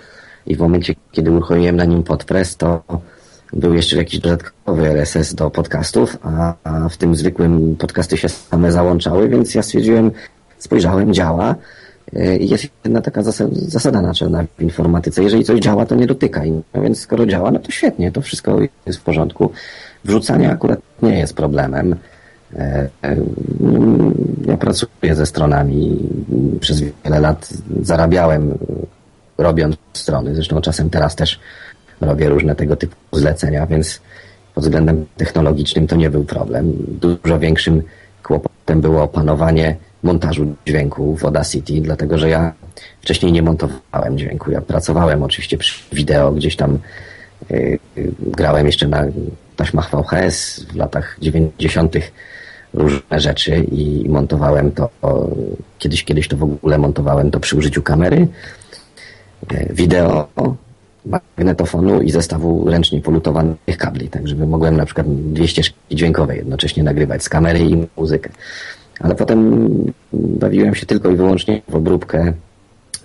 i w momencie, kiedy uruchomiłem na nim podpress, to był jeszcze jakiś dodatkowy RSS do podcastów, a, a w tym zwykłym podcasty się same załączały, więc ja stwierdziłem, spojrzałem, działa. Jest jedna taka zasada, zasada naczelna w informatyce. Jeżeli coś działa, to nie dotykaj. No więc skoro działa, no to świetnie, to wszystko jest w porządku. Wrzucanie akurat nie jest problemem. E, e, ja pracuję ze stronami. Przez wiele lat zarabiałem robiąc strony. Zresztą czasem teraz też robię różne tego typu zlecenia, więc pod względem technologicznym to nie był problem. Dużo większym kłopotem było opanowanie montażu dźwięku w Audacity, dlatego że ja wcześniej nie montowałem dźwięku. Ja pracowałem oczywiście przy wideo, gdzieś tam yy, grałem jeszcze na taśmach VHS w latach 90. różne rzeczy i montowałem to, kiedyś, kiedyś to w ogóle montowałem to przy użyciu kamery, yy, wideo, magnetofonu i zestawu ręcznie polutowanych kabli, tak żeby mogłem na przykład dwie ścieżki dźwiękowe jednocześnie nagrywać z kamery i muzykę. Ale potem bawiłem się tylko i wyłącznie w obróbkę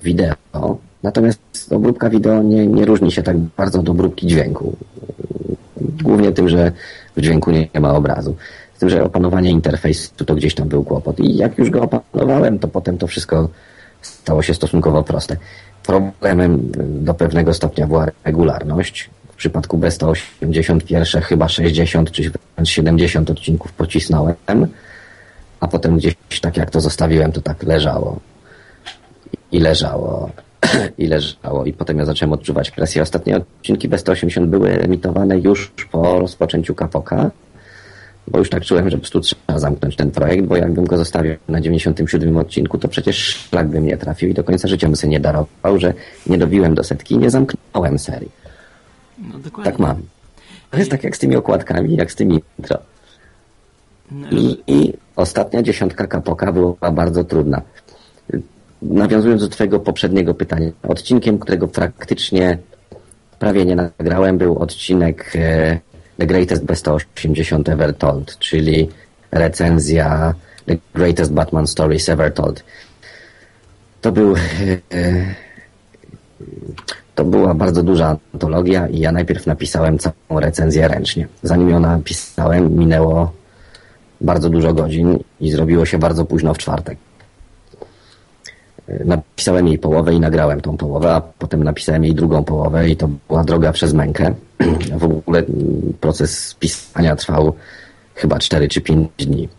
wideo. Natomiast obróbka wideo nie, nie różni się tak bardzo od obróbki dźwięku. Głównie tym, że w dźwięku nie, nie ma obrazu. Z tym, że opanowanie interfejsu to gdzieś tam był kłopot. I jak już go opanowałem, to potem to wszystko stało się stosunkowo proste. Problemem do pewnego stopnia była regularność. W przypadku B180 pierwsze chyba 60 czy 70 odcinków pocisnąłem, a potem gdzieś tak jak to zostawiłem, to tak leżało. I leżało. I leżało. I potem ja zacząłem odczuwać presję. Ostatnie odcinki B180 były emitowane już po rozpoczęciu kapoka, bo już tak czułem, że po prostu trzeba zamknąć ten projekt, bo jakbym go zostawił na 97 odcinku, to przecież szlak bym nie trafił i do końca życia bym sobie nie darował, że nie dobiłem do setki i nie zamknąłem serii. No dokładnie. Tak mam. To jest tak jak z tymi okładkami, jak z tymi intro. I, I ostatnia dziesiątka kapoka była bardzo trudna. Nawiązując do Twojego poprzedniego pytania, odcinkiem, którego praktycznie prawie nie nagrałem, był odcinek e, The Greatest Best 80 Ever Told, czyli recenzja The Greatest Batman Stories Ever Told. To był. E, to była bardzo duża antologia i ja najpierw napisałem całą recenzję ręcznie. Zanim ją napisałem, minęło bardzo dużo godzin i zrobiło się bardzo późno w czwartek. Napisałem jej połowę i nagrałem tą połowę, a potem napisałem jej drugą połowę i to była droga przez mękę. W ogóle proces pisania trwał chyba 4 czy 5 dni.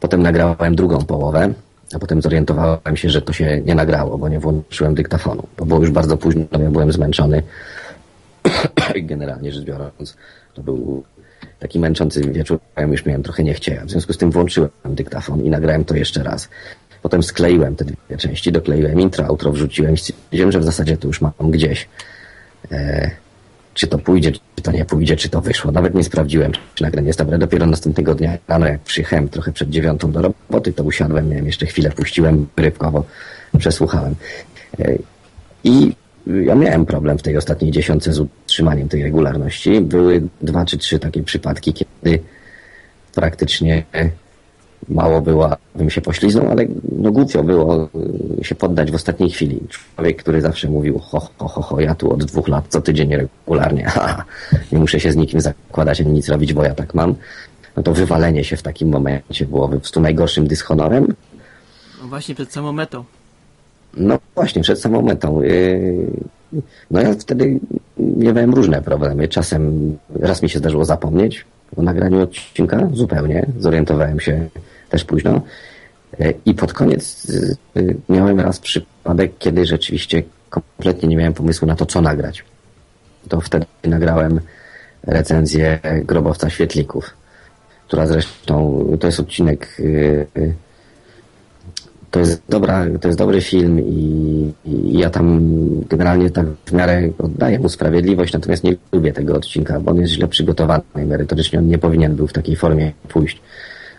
Potem nagrałem drugą połowę, a potem zorientowałem się, że to się nie nagrało, bo nie włączyłem dyktafonu, bo było już bardzo późno, ja byłem zmęczony. Generalnie rzecz biorąc, to był taki męczący wieczór, ja już miałem trochę nie chciałem. W związku z tym włączyłem dyktafon i nagrałem to jeszcze raz. Potem skleiłem te dwie części, dokleiłem intro, outro, wrzuciłem i że w zasadzie to już mam gdzieś. E, czy to pójdzie, czy to nie pójdzie, czy to wyszło. Nawet nie sprawdziłem, czy nagranie jest dobre. Dopiero następnego dnia rano, jak przyjechałem trochę przed dziewiątą do roboty, to usiadłem, miałem jeszcze chwilę, puściłem rybkowo, przesłuchałem. E, I ja miałem problem w tej ostatniej dziesiątce z utrzymaniem tej regularności. Były dwa czy trzy takie przypadki, kiedy praktycznie mało było, bym się pośliznął, ale no głupio było y, się poddać w ostatniej chwili. Człowiek, który zawsze mówił ho, ho, ho, ho ja tu od dwóch lat co tydzień regularnie, ha, nie muszę się z nikim zakładać ani nic robić, bo ja tak mam. No to wywalenie się w takim momencie byłoby po prostu najgorszym dyshonorem. No właśnie przed samą metą. No właśnie, przed samą metą. Y, no ja wtedy miałem różne problemy. Czasem raz mi się zdarzyło zapomnieć o nagraniu odcinka, zupełnie. Zorientowałem się też późno. Y, I pod koniec y, miałem raz przypadek, kiedy rzeczywiście kompletnie nie miałem pomysłu na to, co nagrać. To wtedy nagrałem recenzję Grobowca Świetlików, która zresztą, to jest odcinek to jest, dobra, to jest dobry film i, i, ja tam generalnie tak w miarę oddaję mu sprawiedliwość, natomiast nie lubię tego odcinka, bo on jest źle przygotowany merytorycznie. On nie powinien był w takiej formie pójść.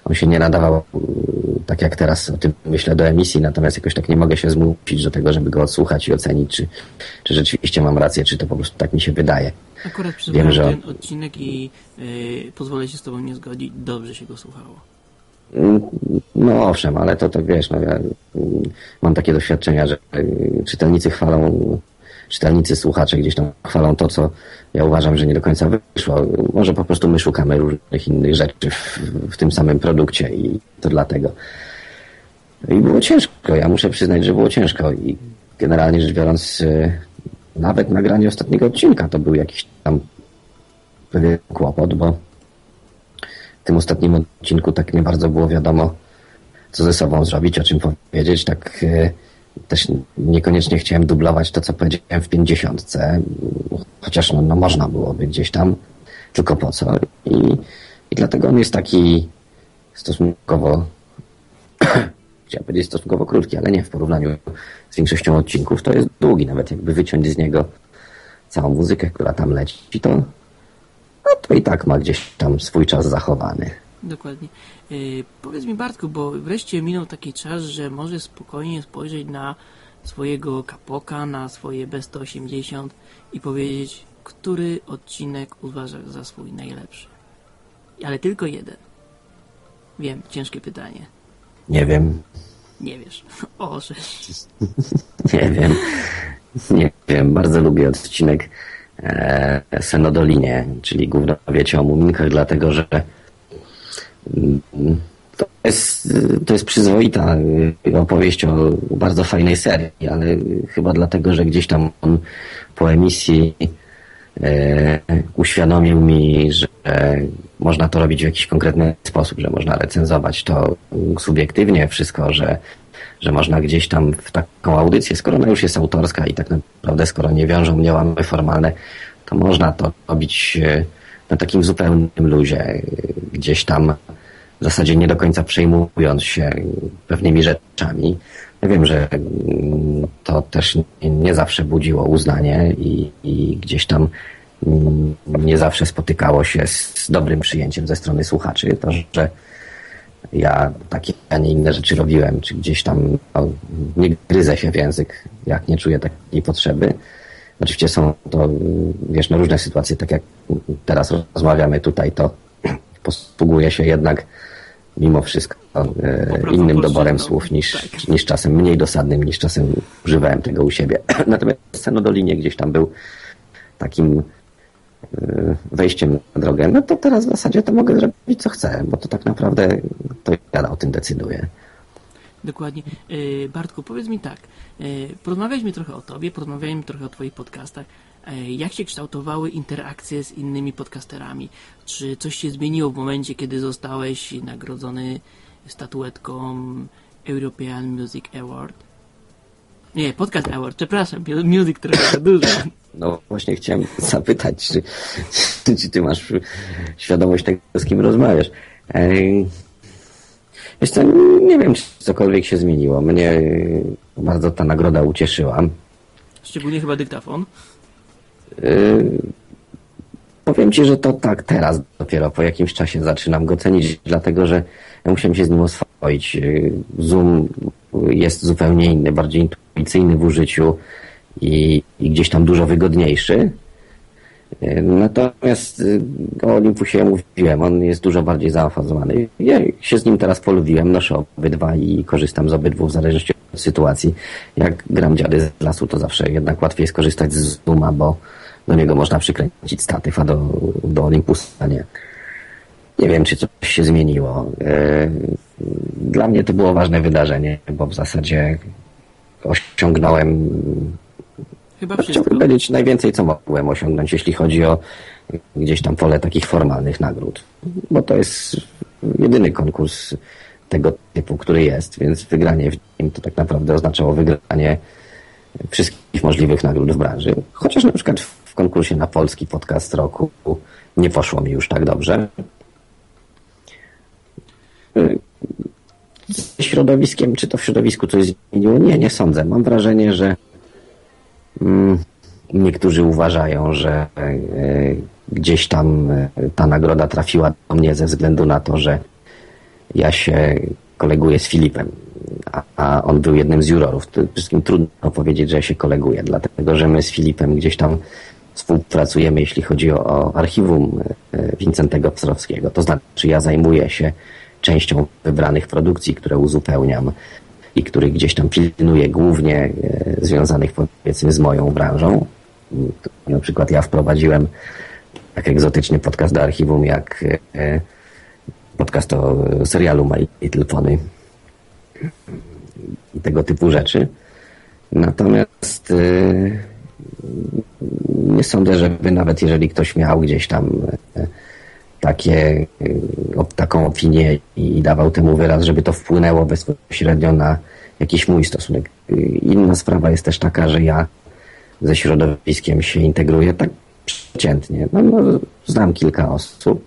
On się nie nadawał, tak jak teraz o tym myślę, do emisji, natomiast jakoś tak nie mogę się zmusić do tego, żeby go odsłuchać i ocenić, czy, czy rzeczywiście mam rację, czy to po prostu tak mi się wydaje. Akurat że... ten odcinek i yy, pozwolę się z Tobą nie zgodzić, dobrze się go słuchało. No owszem, ale to, to wiesz, no ja mm, mam takie doświadczenia, że y, czytelnicy chwalą, czytelnicy, słuchacze gdzieś tam chwalą to, co ja uważam, że nie do końca wyszło. Może po prostu my szukamy różnych innych rzeczy w, w tym samym produkcie i to dlatego. I było ciężko, ja muszę przyznać, że było ciężko i generalnie rzecz biorąc, y, nawet nagranie ostatniego odcinka to był jakiś tam pewien kłopot, bo tym ostatnim odcinku tak nie bardzo było wiadomo, co ze sobą zrobić, o czym powiedzieć. Tak y, też niekoniecznie chciałem dublować to, co powiedziałem w pięćdziesiątce, chociaż no, no można byłoby gdzieś tam, tylko po co. I, i dlatego on jest taki stosunkowo chciałem powiedzieć stosunkowo krótki, ale nie w porównaniu z większością odcinków, to jest długi, nawet jakby wyciąć z niego całą muzykę, która tam leci, to, no to i tak ma gdzieś tam swój czas zachowany. Dokładnie. Yy, powiedz mi Bartku, bo wreszcie minął taki czas, że możesz spokojnie spojrzeć na swojego kapoka, na swoje B180 i powiedzieć, który odcinek uważasz za swój najlepszy. Ale tylko jeden. Wiem, ciężkie pytanie. Nie wiem. Nie wiesz. O, że... Nie wiem. Nie wiem. Bardzo lubię odcinek Senodolinie, czyli głównie wiecie o muminkach, dlatego że mm, to jest, to jest przyzwoita opowieść o bardzo fajnej serii, ale chyba dlatego, że gdzieś tam on po emisji e, uświadomił mi, że można to robić w jakiś konkretny sposób, że można recenzować to subiektywnie wszystko, że, że można gdzieś tam w taką audycję, skoro ona już jest autorska i tak naprawdę skoro nie wiążą mnie łamy formalne, to można to robić e, na takim zupełnym luzie, gdzieś tam w zasadzie nie do końca przejmując się pewnymi rzeczami. Ja wiem, że mm, to też nie zawsze budziło uznanie i, i gdzieś tam mm, nie zawsze spotykało się z dobrym przyjęciem ze strony słuchaczy. To, że ja takie, a nie inne rzeczy robiłem, czy gdzieś tam no, nie gryzę się w język, jak nie czuję takiej potrzeby. Oczywiście są to, wiesz, no różne sytuacje, tak jak teraz rozmawiamy tutaj, to posługuje się jednak mimo wszystko e, innym doborem no, słów niż, tak. niż czasem mniej dosadnym, niż czasem używałem tego u siebie. Natomiast Scenodolinie gdzieś tam był takim wejściem na drogę, no to teraz w zasadzie to mogę zrobić co chcę, bo to tak naprawdę to ja o tym decyduję. Dokładnie. E, Bartku, powiedz mi tak, porozmawialiśmy trochę o Tobie, porozmawialiśmy trochę o Twoich podcastach, jak się kształtowały interakcje z innymi podcasterami? Czy coś się zmieniło w momencie, kiedy zostałeś nagrodzony statuetką European Music Award? Nie, Podcast Award, przepraszam, Music trochę za dużo. No właśnie chciałem zapytać, czy, czy ty masz świadomość tego, z kim rozmawiasz. Wiesz co, nie wiem, czy cokolwiek się zmieniło. Mnie bardzo ta nagroda ucieszyła. Szczególnie chyba dyktafon. Yy, powiem Ci, że to tak teraz dopiero po jakimś czasie zaczynam go cenić, dlatego że ja musiałem się z nim oswoić. Yy, Zoom jest zupełnie inny, bardziej intuicyjny w użyciu i, i gdzieś tam dużo wygodniejszy. Yy, natomiast o Olympusie mówiłem, on jest dużo bardziej zaafazowany. Ja się z nim teraz polubiłem, noszę obydwa i korzystam z obydwu w zależności od sytuacji. Jak gram dziady z lasu, to zawsze jednak łatwiej skorzystać z Zooma, bo do niego można przykręcić statyw, a do, do Olympusa nie. Nie wiem, czy coś się zmieniło. E, dla mnie to było ważne wydarzenie, bo w zasadzie osiągnąłem Chyba wszystko. Chciałbym powiedzieć najwięcej, co mogłem osiągnąć, jeśli chodzi o gdzieś tam pole takich formalnych nagród. Bo to jest jedyny konkurs tego typu, który jest, więc wygranie w nim to tak naprawdę oznaczało wygranie wszystkich możliwych nagród w branży. Chociaż na przykład w konkursie na polski podcast roku nie poszło mi już tak dobrze. Z środowiskiem, czy to w środowisku coś zmieniło? Nie, nie sądzę. Mam wrażenie, że mm, niektórzy uważają, że e, gdzieś tam e, ta nagroda trafiła do mnie ze względu na to, że ja się koleguję z Filipem, a, on był jednym z jurorów. To wszystkim trudno powiedzieć, że ja się koleguję, dlatego że my z Filipem gdzieś tam współpracujemy, jeśli chodzi o, o archiwum e, Wincentego Pstrowskiego. To znaczy ja zajmuję się częścią wybranych produkcji, które uzupełniam i których gdzieś tam pilnuję głównie e, związanych powiedzmy z moją branżą. Na przykład ja wprowadziłem tak egzotyczny podcast do archiwum jak e, podcast o serialu My Little Pony i tego typu rzeczy. Natomiast e, nie sądzę, żeby nawet jeżeli ktoś miał gdzieś tam takie, taką opinię i dawał temu wyraz, żeby to wpłynęło bezpośrednio na jakiś mój stosunek. Inna sprawa jest też taka, że ja ze środowiskiem się integruję tak przeciętnie. No, no, znam kilka osób,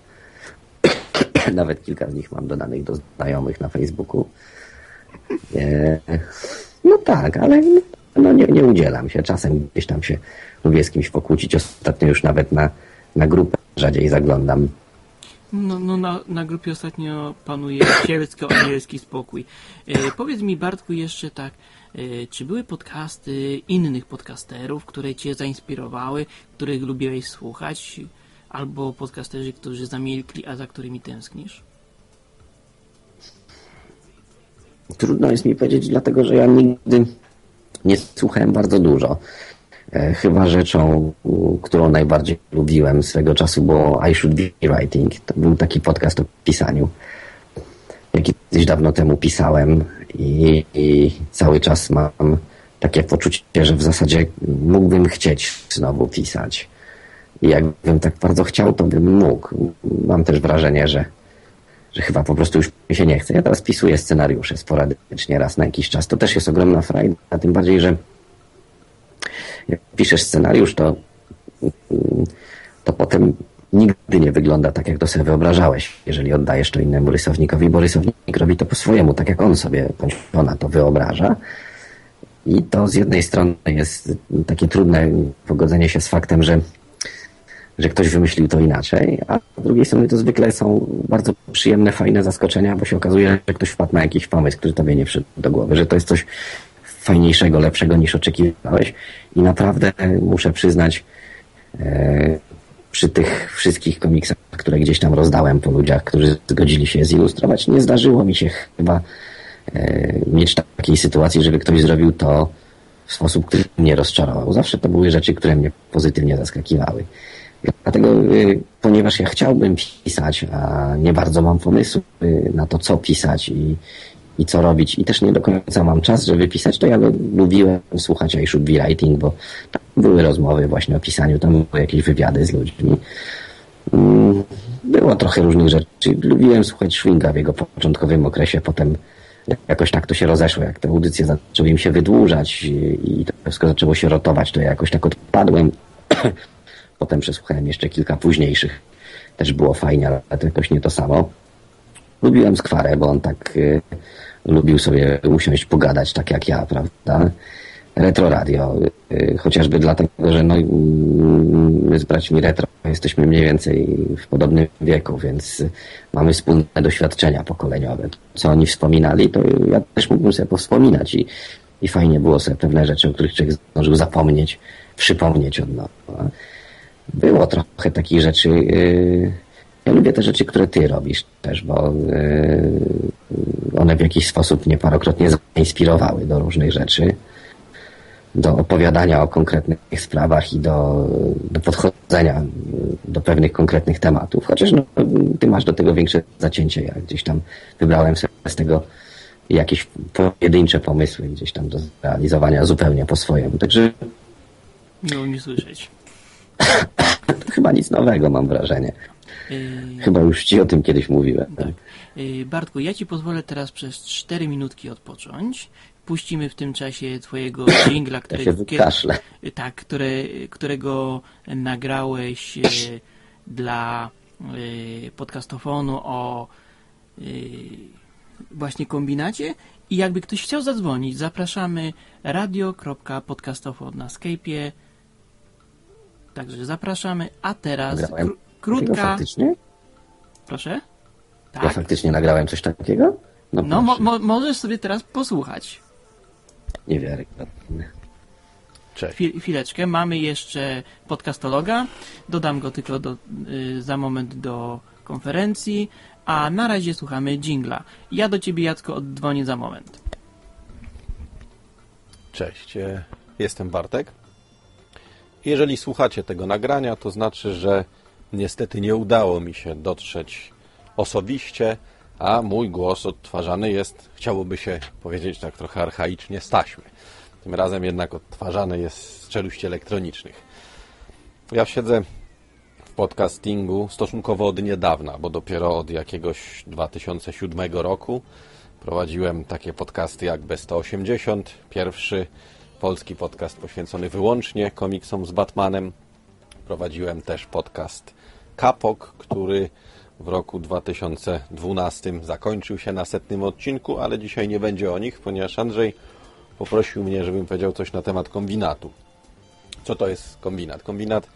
nawet kilka z nich mam dodanych do znajomych na Facebooku. E, no tak, ale no nie, nie udzielam się. Czasem gdzieś tam się lubię z kimś pokłócić. Ostatnio już nawet na, na grupę rzadziej zaglądam. No, no na, na grupie ostatnio panuje kielsko-anielski spokój. E, powiedz mi, Bartku, jeszcze tak, e, czy były podcasty innych podcasterów, które Cię zainspirowały, których lubiłeś słuchać, albo podcasterzy, którzy zamilkli, a za którymi tęsknisz? Trudno jest mi powiedzieć, dlatego że ja nigdy nie słuchałem bardzo dużo. E, chyba rzeczą, którą najbardziej lubiłem swego czasu było I Should Be Writing. To był taki podcast o pisaniu. Ja kiedyś dawno temu pisałem i, i cały czas mam takie poczucie, że w zasadzie mógłbym chcieć znowu pisać. I jakbym tak bardzo chciał, to bym mógł. Mam też wrażenie, że, że chyba po prostu już się nie chce. Ja teraz pisuję scenariusze sporadycznie raz na jakiś czas. To też jest ogromna frajda, tym bardziej, że jak piszesz scenariusz, to, to potem nigdy nie wygląda tak, jak to sobie wyobrażałeś, jeżeli oddajesz to innemu rysownikowi, bo rysownik robi to po swojemu, tak jak on sobie, bądź ona to wyobraża. I to z jednej strony jest takie trudne pogodzenie się z faktem, że, że ktoś wymyślił to inaczej, a z drugiej strony to zwykle są bardzo przyjemne, fajne zaskoczenia, bo się okazuje, że ktoś wpadł na jakiś pomysł, który tobie nie przyszedł do głowy, że to jest coś fajniejszego, lepszego niż oczekiwałeś. I naprawdę muszę przyznać, e, przy tych wszystkich komiksach, które gdzieś tam rozdałem po ludziach, którzy zgodzili się zilustrować, nie zdarzyło mi się chyba e, mieć takiej sytuacji, żeby ktoś zrobił to w sposób, który mnie rozczarował. Zawsze to były rzeczy, które mnie pozytywnie zaskakiwały. Dlatego, e, ponieważ ja chciałbym pisać, a nie bardzo mam pomysłu na to, co pisać i, i co robić i też nie do końca mam czas, żeby pisać, to ja lubiłem słuchać I Should Be Writing, bo tam były rozmowy właśnie o pisaniu, tam były jakieś wywiady z ludźmi. Mm, było trochę różnych rzeczy. Lubiłem słuchać Schwinga w jego początkowym okresie, potem jakoś tak to się rozeszło, jak te audycje zaczęły im się wydłużać i to wszystko zaczęło się rotować, to ja jakoś tak odpadłem. potem przesłuchałem jeszcze kilka późniejszych. Też było fajnie, ale to jakoś nie to samo. Lubiłem Skwarę, bo on tak y, lubił sobie usiąść, pogadać tak jak ja, prawda? Retro radio, y, chociażby dlatego, że no, my z braćmi retro jesteśmy mniej więcej w podobnym wieku, więc mamy wspólne doświadczenia pokoleniowe. Co oni wspominali, to ja też mógłbym sobie powspominać i, i fajnie było sobie pewne rzeczy, o których człowiek zdążył zapomnieć, przypomnieć od nowa. Było trochę takich rzeczy, yy, ja lubię te rzeczy, które ty robisz też, bo yy, one w jakiś sposób mnie parokrotnie zainspirowały do różnych rzeczy, do opowiadania o konkretnych sprawach i do, do podchodzenia do pewnych konkretnych tematów. Chociaż no, ty masz do tego większe zacięcie. Ja gdzieś tam wybrałem sobie z tego jakieś pojedyncze pomysły gdzieś tam do zrealizowania zupełnie po swojemu. Także... Miło mi słyszeć. to chyba nic nowego, mam wrażenie. Yy, Chyba już Ci o tym kiedyś mówiłem. Tak. Yy, Bartku, ja Ci pozwolę teraz przez 4 minutki odpocząć. Puścimy w tym czasie Twojego jingla, ja yy, tak, które, którego nagrałeś dla podcastofonu o właśnie kombinacie. I jakby ktoś chciał zadzwonić, zapraszamy radio.podcastofon na Skype'ie. Także zapraszamy, a teraz krótka... faktycznie? Proszę? Tak. Ja faktycznie nagrałem coś takiego? No, no mo mo możesz sobie teraz posłuchać. Niewiarygodne. Cześć. Chwileczkę, mamy jeszcze podcastologa. Dodam go tylko do, y, za moment do konferencji, a na razie słuchamy jingla. Ja do ciebie, Jacko, oddzwonię za moment. Cześć, e, jestem Bartek. Jeżeli słuchacie tego nagrania, to znaczy, że niestety nie udało mi się dotrzeć osobiście, a mój głos odtwarzany jest, chciałoby się powiedzieć tak trochę archaicznie, z taśmy. Tym razem jednak odtwarzany jest z czeluści elektronicznych. Ja siedzę w podcastingu stosunkowo od niedawna, bo dopiero od jakiegoś 2007 roku prowadziłem takie podcasty jak B180, pierwszy polski podcast poświęcony wyłącznie komiksom z Batmanem. Prowadziłem też podcast Kapok, który w roku 2012 zakończył się na setnym odcinku, ale dzisiaj nie będzie o nich, ponieważ Andrzej poprosił mnie, żebym powiedział coś na temat kombinatu. Co to jest kombinat? Kombinat,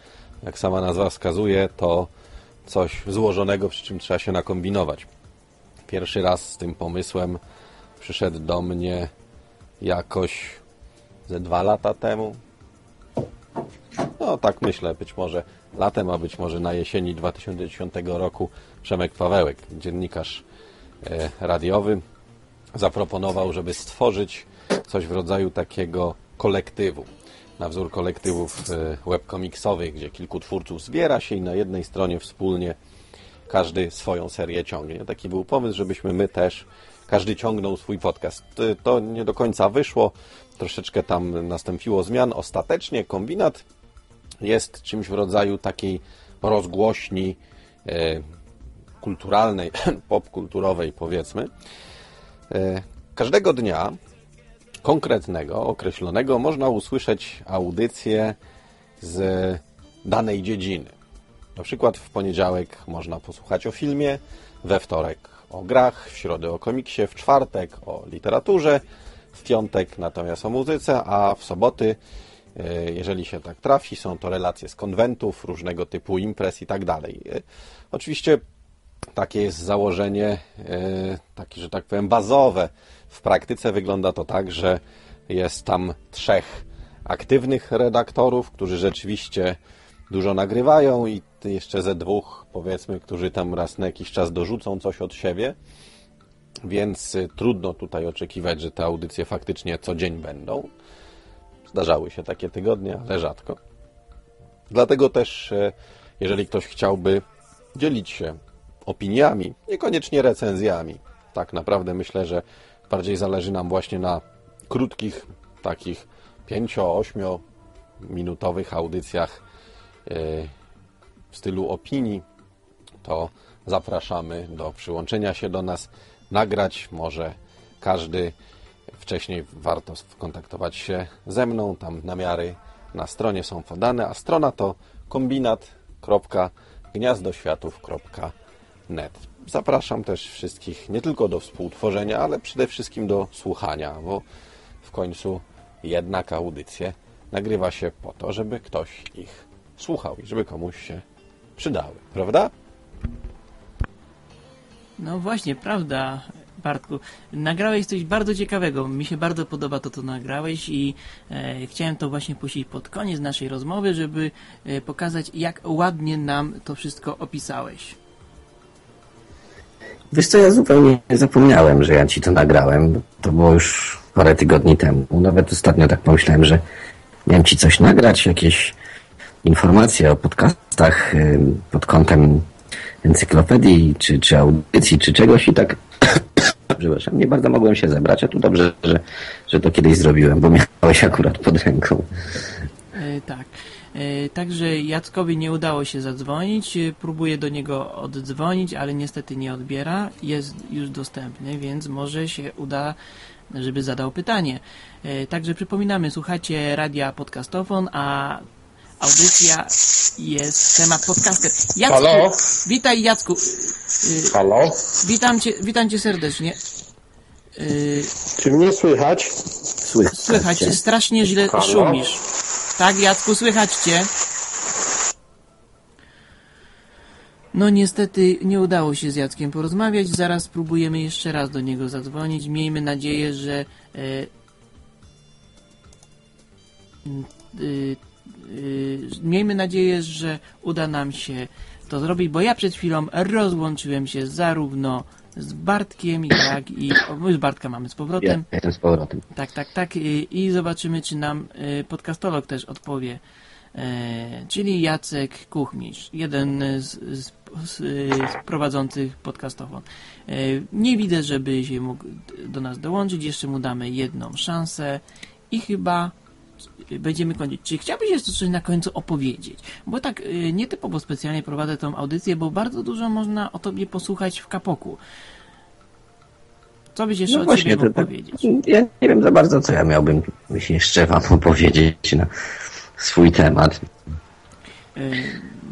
jak sama nazwa wskazuje, to coś złożonego, przy czym trzeba się nakombinować. Pierwszy raz z tym pomysłem przyszedł do mnie jakoś ze dwa lata temu. No tak myślę, być może latem, a być może na jesieni 2010 roku Przemek Pawełek, dziennikarz e, radiowy, zaproponował, żeby stworzyć coś w rodzaju takiego kolektywu. Na wzór kolektywów e, webkomiksowych, gdzie kilku twórców zbiera się i na jednej stronie wspólnie każdy swoją serię ciągnie. Taki był pomysł, żebyśmy my też, każdy ciągnął swój podcast. To nie do końca wyszło, troszeczkę tam nastąpiło zmian. Ostatecznie kombinat jest czymś w rodzaju takiej rozgłośni e, kulturalnej, popkulturowej powiedzmy. E, każdego dnia konkretnego, określonego można usłyszeć audycję z danej dziedziny. Na przykład w poniedziałek można posłuchać o filmie, we wtorek o grach, w środę o komiksie, w czwartek o literaturze, w piątek natomiast o muzyce, a w soboty, jeżeli się tak trafi, są to relacje z konwentów, różnego typu imprez i tak dalej. E, oczywiście takie jest założenie, e, takie, że tak powiem, bazowe. W praktyce wygląda to tak, że jest tam trzech aktywnych redaktorów, którzy rzeczywiście dużo nagrywają i jeszcze ze dwóch, powiedzmy, którzy tam raz na jakiś czas dorzucą coś od siebie. Więc trudno tutaj oczekiwać, że te audycje faktycznie co dzień będą. Zdarzały się takie tygodnie, ale rzadko. Dlatego też, y, jeżeli ktoś chciałby dzielić się opiniami, niekoniecznie recenzjami, tak naprawdę myślę, że bardziej zależy nam właśnie na krótkich, takich 5-8 minutowych audycjach y, w stylu opinii, to zapraszamy do przyłączenia się do nas nagrać. Może każdy wcześniej warto skontaktować się ze mną. Tam namiary na stronie są podane, a strona to kombinat.gniazdoświatów.net. Zapraszam też wszystkich nie tylko do współtworzenia, ale przede wszystkim do słuchania, bo w końcu jednak audycje nagrywa się po to, żeby ktoś ich słuchał i żeby komuś się przydały, prawda? No właśnie, prawda, Bartku. Nagrałeś coś bardzo ciekawego. Mi się bardzo podoba to, co nagrałeś i e, chciałem to właśnie puścić pod koniec naszej rozmowy, żeby e, pokazać, jak ładnie nam to wszystko opisałeś. Wiesz co, ja zupełnie zapomniałem, że ja ci to nagrałem. To było już parę tygodni temu. Nawet ostatnio tak pomyślałem, że miałem ci coś nagrać, jakieś informacje o podcastach y, pod kątem encyklopedii, czy, czy audycji, czy czegoś i tak przepraszam, nie bardzo mogłem się zebrać, a tu dobrze, że, że to kiedyś zrobiłem, bo miałeś akurat pod ręką. E, tak. E, Także Jackowi nie udało się zadzwonić. E, Próbuję do niego oddzwonić, ale niestety nie odbiera. Jest już dostępny, więc może się uda, żeby zadał pytanie. E, Także przypominamy, słuchacie radia podcastofon, a audycja jest temat podcaster. Jacku, Halo? witaj Jacku. E, Halo? Witam cię, witam cię serdecznie. E, Czy mnie słychać? Słychać, Słychać cię, strasznie źle Halo? szumisz. Tak, Jacku, słychać cię. No niestety nie udało się z Jackiem porozmawiać. Zaraz spróbujemy jeszcze raz do niego zadzwonić. Miejmy nadzieję, że e, y, y, miejmy nadzieję, że uda nam się to zrobić, bo ja przed chwilą rozłączyłem się zarówno z Bartkiem, jak i... O, my z Bartka mamy z powrotem. Ja jestem z powrotem. Tak, tak, tak. I, i zobaczymy, czy nam y, podcastolog też odpowie. Czyli Jacek Kuchmistrz, jeden z, z, z, prowadzących podcastową. Nie widzę, żeby się mógł do nas dołączyć. Jeszcze mu damy jedną szansę i chyba będziemy kończyć. Czy chciałbyś jeszcze coś na końcu opowiedzieć? Bo tak y, nietypowo specjalnie prowadzę tą audycję, bo bardzo dużo można o tobie posłuchać w kapoku. Co byś jeszcze No o ciebie właśnie, to, tak, powiedzieć? ja nie wiem za bardzo, co ja miałbym jeszcze wam opowiedzieć na swój temat. Y,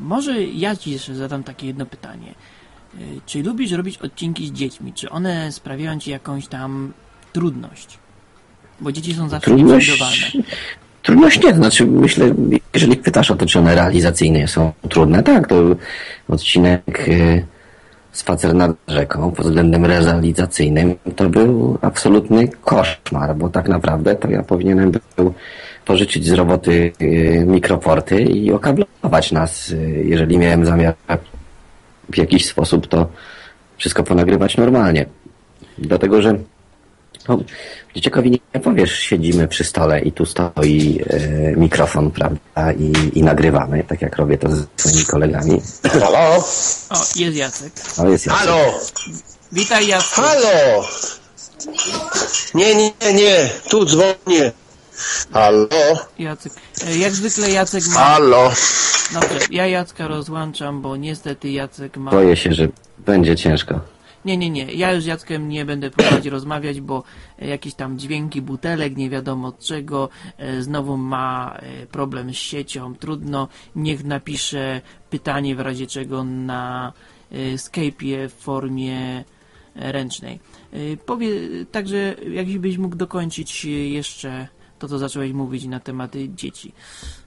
Może ja ci jeszcze zadam takie jedno pytanie. Y, Czy lubisz robić odcinki z dziećmi? Czy one sprawiają ci jakąś tam trudność? Bo dzieci są zawsze Trudność, trudność nie, znaczy myślę, jeżeli pytasz o to, czy one realizacyjnie są trudne, tak, to odcinek y, Spacer nad rzeką pod względem realizacyjnym to był absolutny koszmar, bo tak naprawdę to ja powinienem był pożyczyć z roboty y, mikroporty i okablować nas, y, jeżeli miałem zamiar w jakiś sposób to wszystko ponagrywać normalnie. Dlatego, że no, dzieciakowi nie powiesz, siedzimy przy stole i tu stoi e, mikrofon, prawda, i, i nagrywamy, tak jak robię to ze swoimi kolegami. Halo? O, jest Jacek. No jest jasne. Halo? Witaj Jacek. Halo? Nie, nie, nie, tu dzwonię. Halo? Jacek. E, Jak zwykle Jacek ma... Halo? Dobrze, ja Jacka rozłączam, bo niestety Jacek ma... Boję się, że będzie ciężko. Nie, nie, nie. Ja już z Jackiem nie będę próbować rozmawiać, bo e, jakieś tam dźwięki butelek, nie wiadomo od czego, e, znowu ma e, problem z siecią, trudno. Niech napisze pytanie w razie czego na Skype'ie w formie ręcznej. Powie także, jakbyś mógł dokończyć jeszcze to, co zacząłeś mówić na tematy dzieci.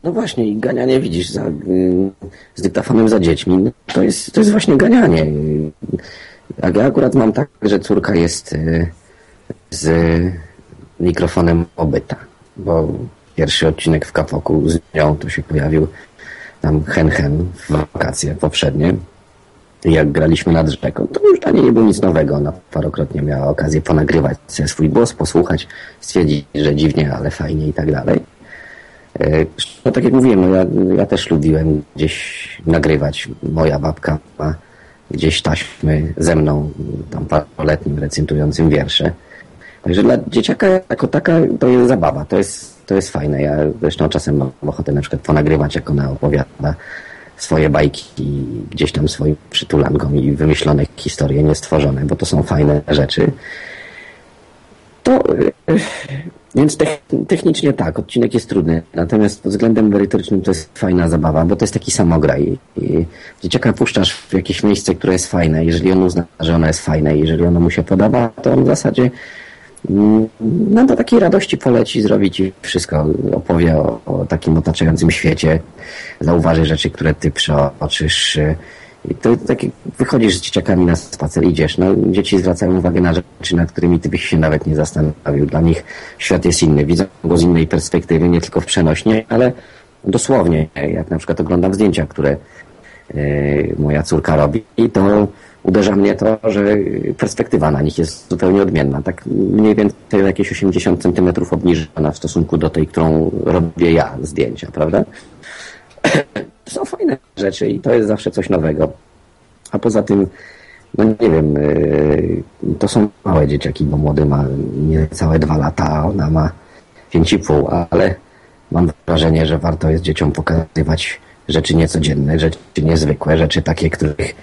No właśnie, i ganianie widzisz za, y, z dyktafonem za dziećmi, to jest, to jest właśnie ganianie. A ja akurat mam tak, że córka jest y, z mikrofonem obyta, bo pierwszy odcinek w Kapoku z nią to się pojawił tam hen hen w wakacje poprzednie. Jak graliśmy nad rzeką, to już dla niej nie było nic nowego. Ona parokrotnie miała okazję ponagrywać swój głos, posłuchać, stwierdzić, że dziwnie, ale fajnie i tak dalej. E, No tak jak mówiłem, no ja, ja też lubiłem gdzieś nagrywać. Moja babka ma gdzieś taśmy ze mną, tam paroletnim, recytującym wiersze. Także dla dzieciaka jako taka to jest zabawa, to jest, to jest fajne. Ja zresztą czasem mam ochotę na przykład ponagrywać, jak ona opowiada swoje bajki, gdzieś tam swoim przytulankom i wymyślone historie niestworzone, bo to są fajne rzeczy. To, więc techn- technicznie tak, odcinek jest trudny, natomiast pod względem merytorycznym to jest fajna zabawa, bo to jest taki samograj. I dzieciaka puszczasz w jakieś miejsce, które jest fajne, jeżeli on uzna, że ono jest fajne, jeżeli ono mu się podoba, to on w zasadzie mm, no do takiej radości poleci zrobić i wszystko. Opowie o, o takim otaczającym świecie, zauważy rzeczy, które ty przeoczysz. I to tak wychodzisz z dzieciakami na spacer, idziesz, no dzieci zwracają uwagę na rzeczy, nad którymi ty byś się nawet nie zastanowił. Dla nich świat jest inny, widzą go z innej perspektywy, nie tylko w przenośnie, ale dosłownie. Jak na przykład oglądam zdjęcia, które y, moja córka robi, to uderza mnie to, że perspektywa na nich jest zupełnie odmienna. Tak mniej więcej jakieś 80 centymetrów obniżona w stosunku do tej, którą robię ja zdjęcia, prawda? To są fajne rzeczy i to jest zawsze coś nowego. A poza tym, no nie wiem, yy, to są małe dzieciaki, bo młody ma niecałe dwa lata, a ona ma pięć i pół, ale mam wrażenie, że warto jest dzieciom pokazywać rzeczy niecodzienne, rzeczy niezwykłe, rzeczy takie, których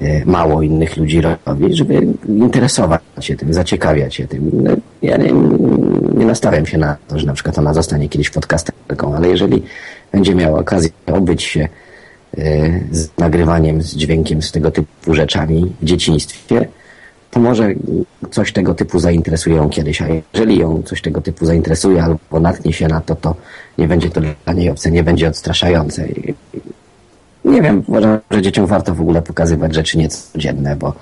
yy, mało innych ludzi robi, żeby interesować się tym, zaciekawiać się tym. No, Ja nie, nie nastawiam się na to, że na przykład ona zostanie kiedyś podcasterką, ale jeżeli będzie miała okazję obyć się y, z nagrywaniem, z dźwiękiem, z tego typu rzeczami w dzieciństwie, to może coś tego typu zainteresuje ją kiedyś, a jeżeli ją coś tego typu zainteresuje albo natknie się na to, to nie będzie to dla niej obce, nie będzie odstraszające. Nie wiem, uważam, że dzieciom warto w ogóle pokazywać rzeczy niecodzienne, bo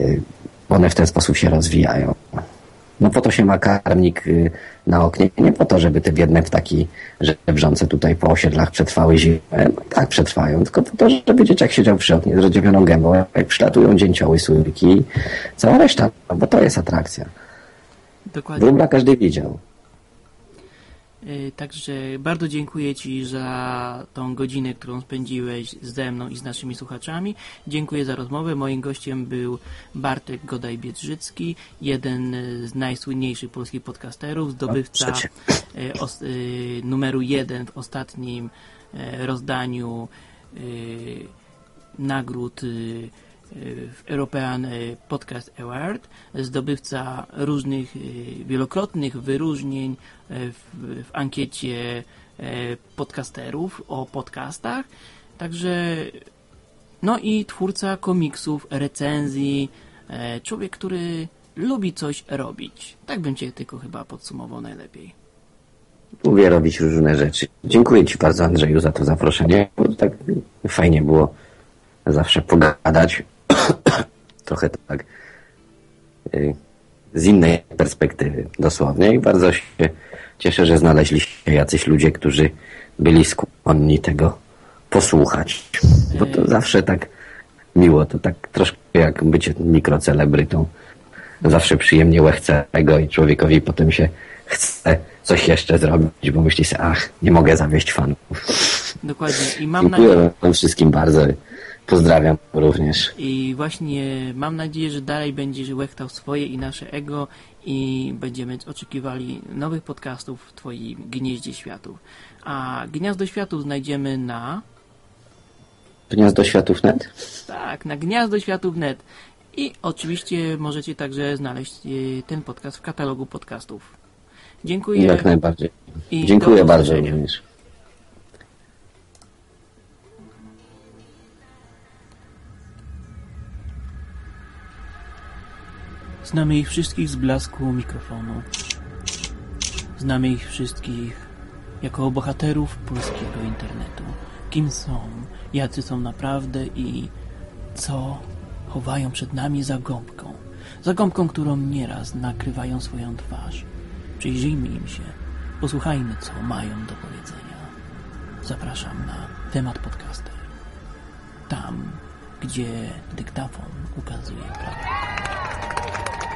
y, one w ten sposób się rozwijają. No po to się ma karmnik y, na oknie, nie po to, żeby te biedne ptaki żebrzące tutaj po osiedlach przetrwały zimę. No, tak przetrwają, tylko po to, żeby dzieciak siedział przy oknie z rozdziawioną gębą, jak przylatują dzięcioły, słyki i cała reszta, no, bo to jest atrakcja. Dokładnie. Wróbla każdy widział. Y, Także bardzo dziękuję Ci za tą godzinę, którą spędziłeś ze mną i z naszymi słuchaczami. Dziękuję za rozmowę. Moim gościem był Bartek Godaj-Biedrzycki, jeden z najsłynniejszych polskich podcasterów, zdobywca y, os- y, numeru jeden w ostatnim rozdaniu nagród w European Podcast Award, zdobywca różnych wielokrotnych wyróżnień w, w ankiecie y, podcasterów o podcastach. Także no i twórca komiksów, recenzji, e, człowiek, który lubi coś robić. Tak bym cię tylko chyba podsumował najlepiej. Lubię robić różne rzeczy. Dziękuję Ci bardzo, Andrzeju, za to zaproszenie. Tak fajnie było zawsze pogadać. Trochę tak y, z innej perspektywy, dosłownie. I bardzo się cieszę, że znaleźli się jacyś ludzie, którzy byli skłonni tego posłuchać. Bo to zawsze tak miło. To tak troszkę jak bycie mikrocelebrytą. Zawsze przyjemnie łechce tego i człowiekowi potem się chce coś jeszcze zrobić, bo myśli sobie, ach, nie mogę zawieść fanów. Dokładnie. I mam nadzieję, Dziękuję wam wszystkim bardzo. Pozdrawiam również. I właśnie mam nadzieję, że dalej będziesz łechtał swoje i nasze ego i będziemy oczekiwali nowych podcastów w Twoim Gnieździe Światów. A Gniazdo Światów znajdziemy na... Gniazdo Światów Net? Tak, na Gniazdo Światów.net. I oczywiście możecie także znaleźć e, ten podcast w katalogu podcastów. Dziękuję. Jak najbardziej. I Dziękuję bardzo również. Znamy ich wszystkich z blasku mikrofonu. Znamy ich wszystkich jako bohaterów polskiego internetu. Kim są, jacy są naprawdę i co chowają przed nami za gąbką. Za gąbką, którą nieraz nakrywają swoją twarz. Przyjrzyjmy im się, posłuchajmy, co mają do powiedzenia. Zapraszam na temat podcaster. Tam, gdzie dyktafon não Kazuya.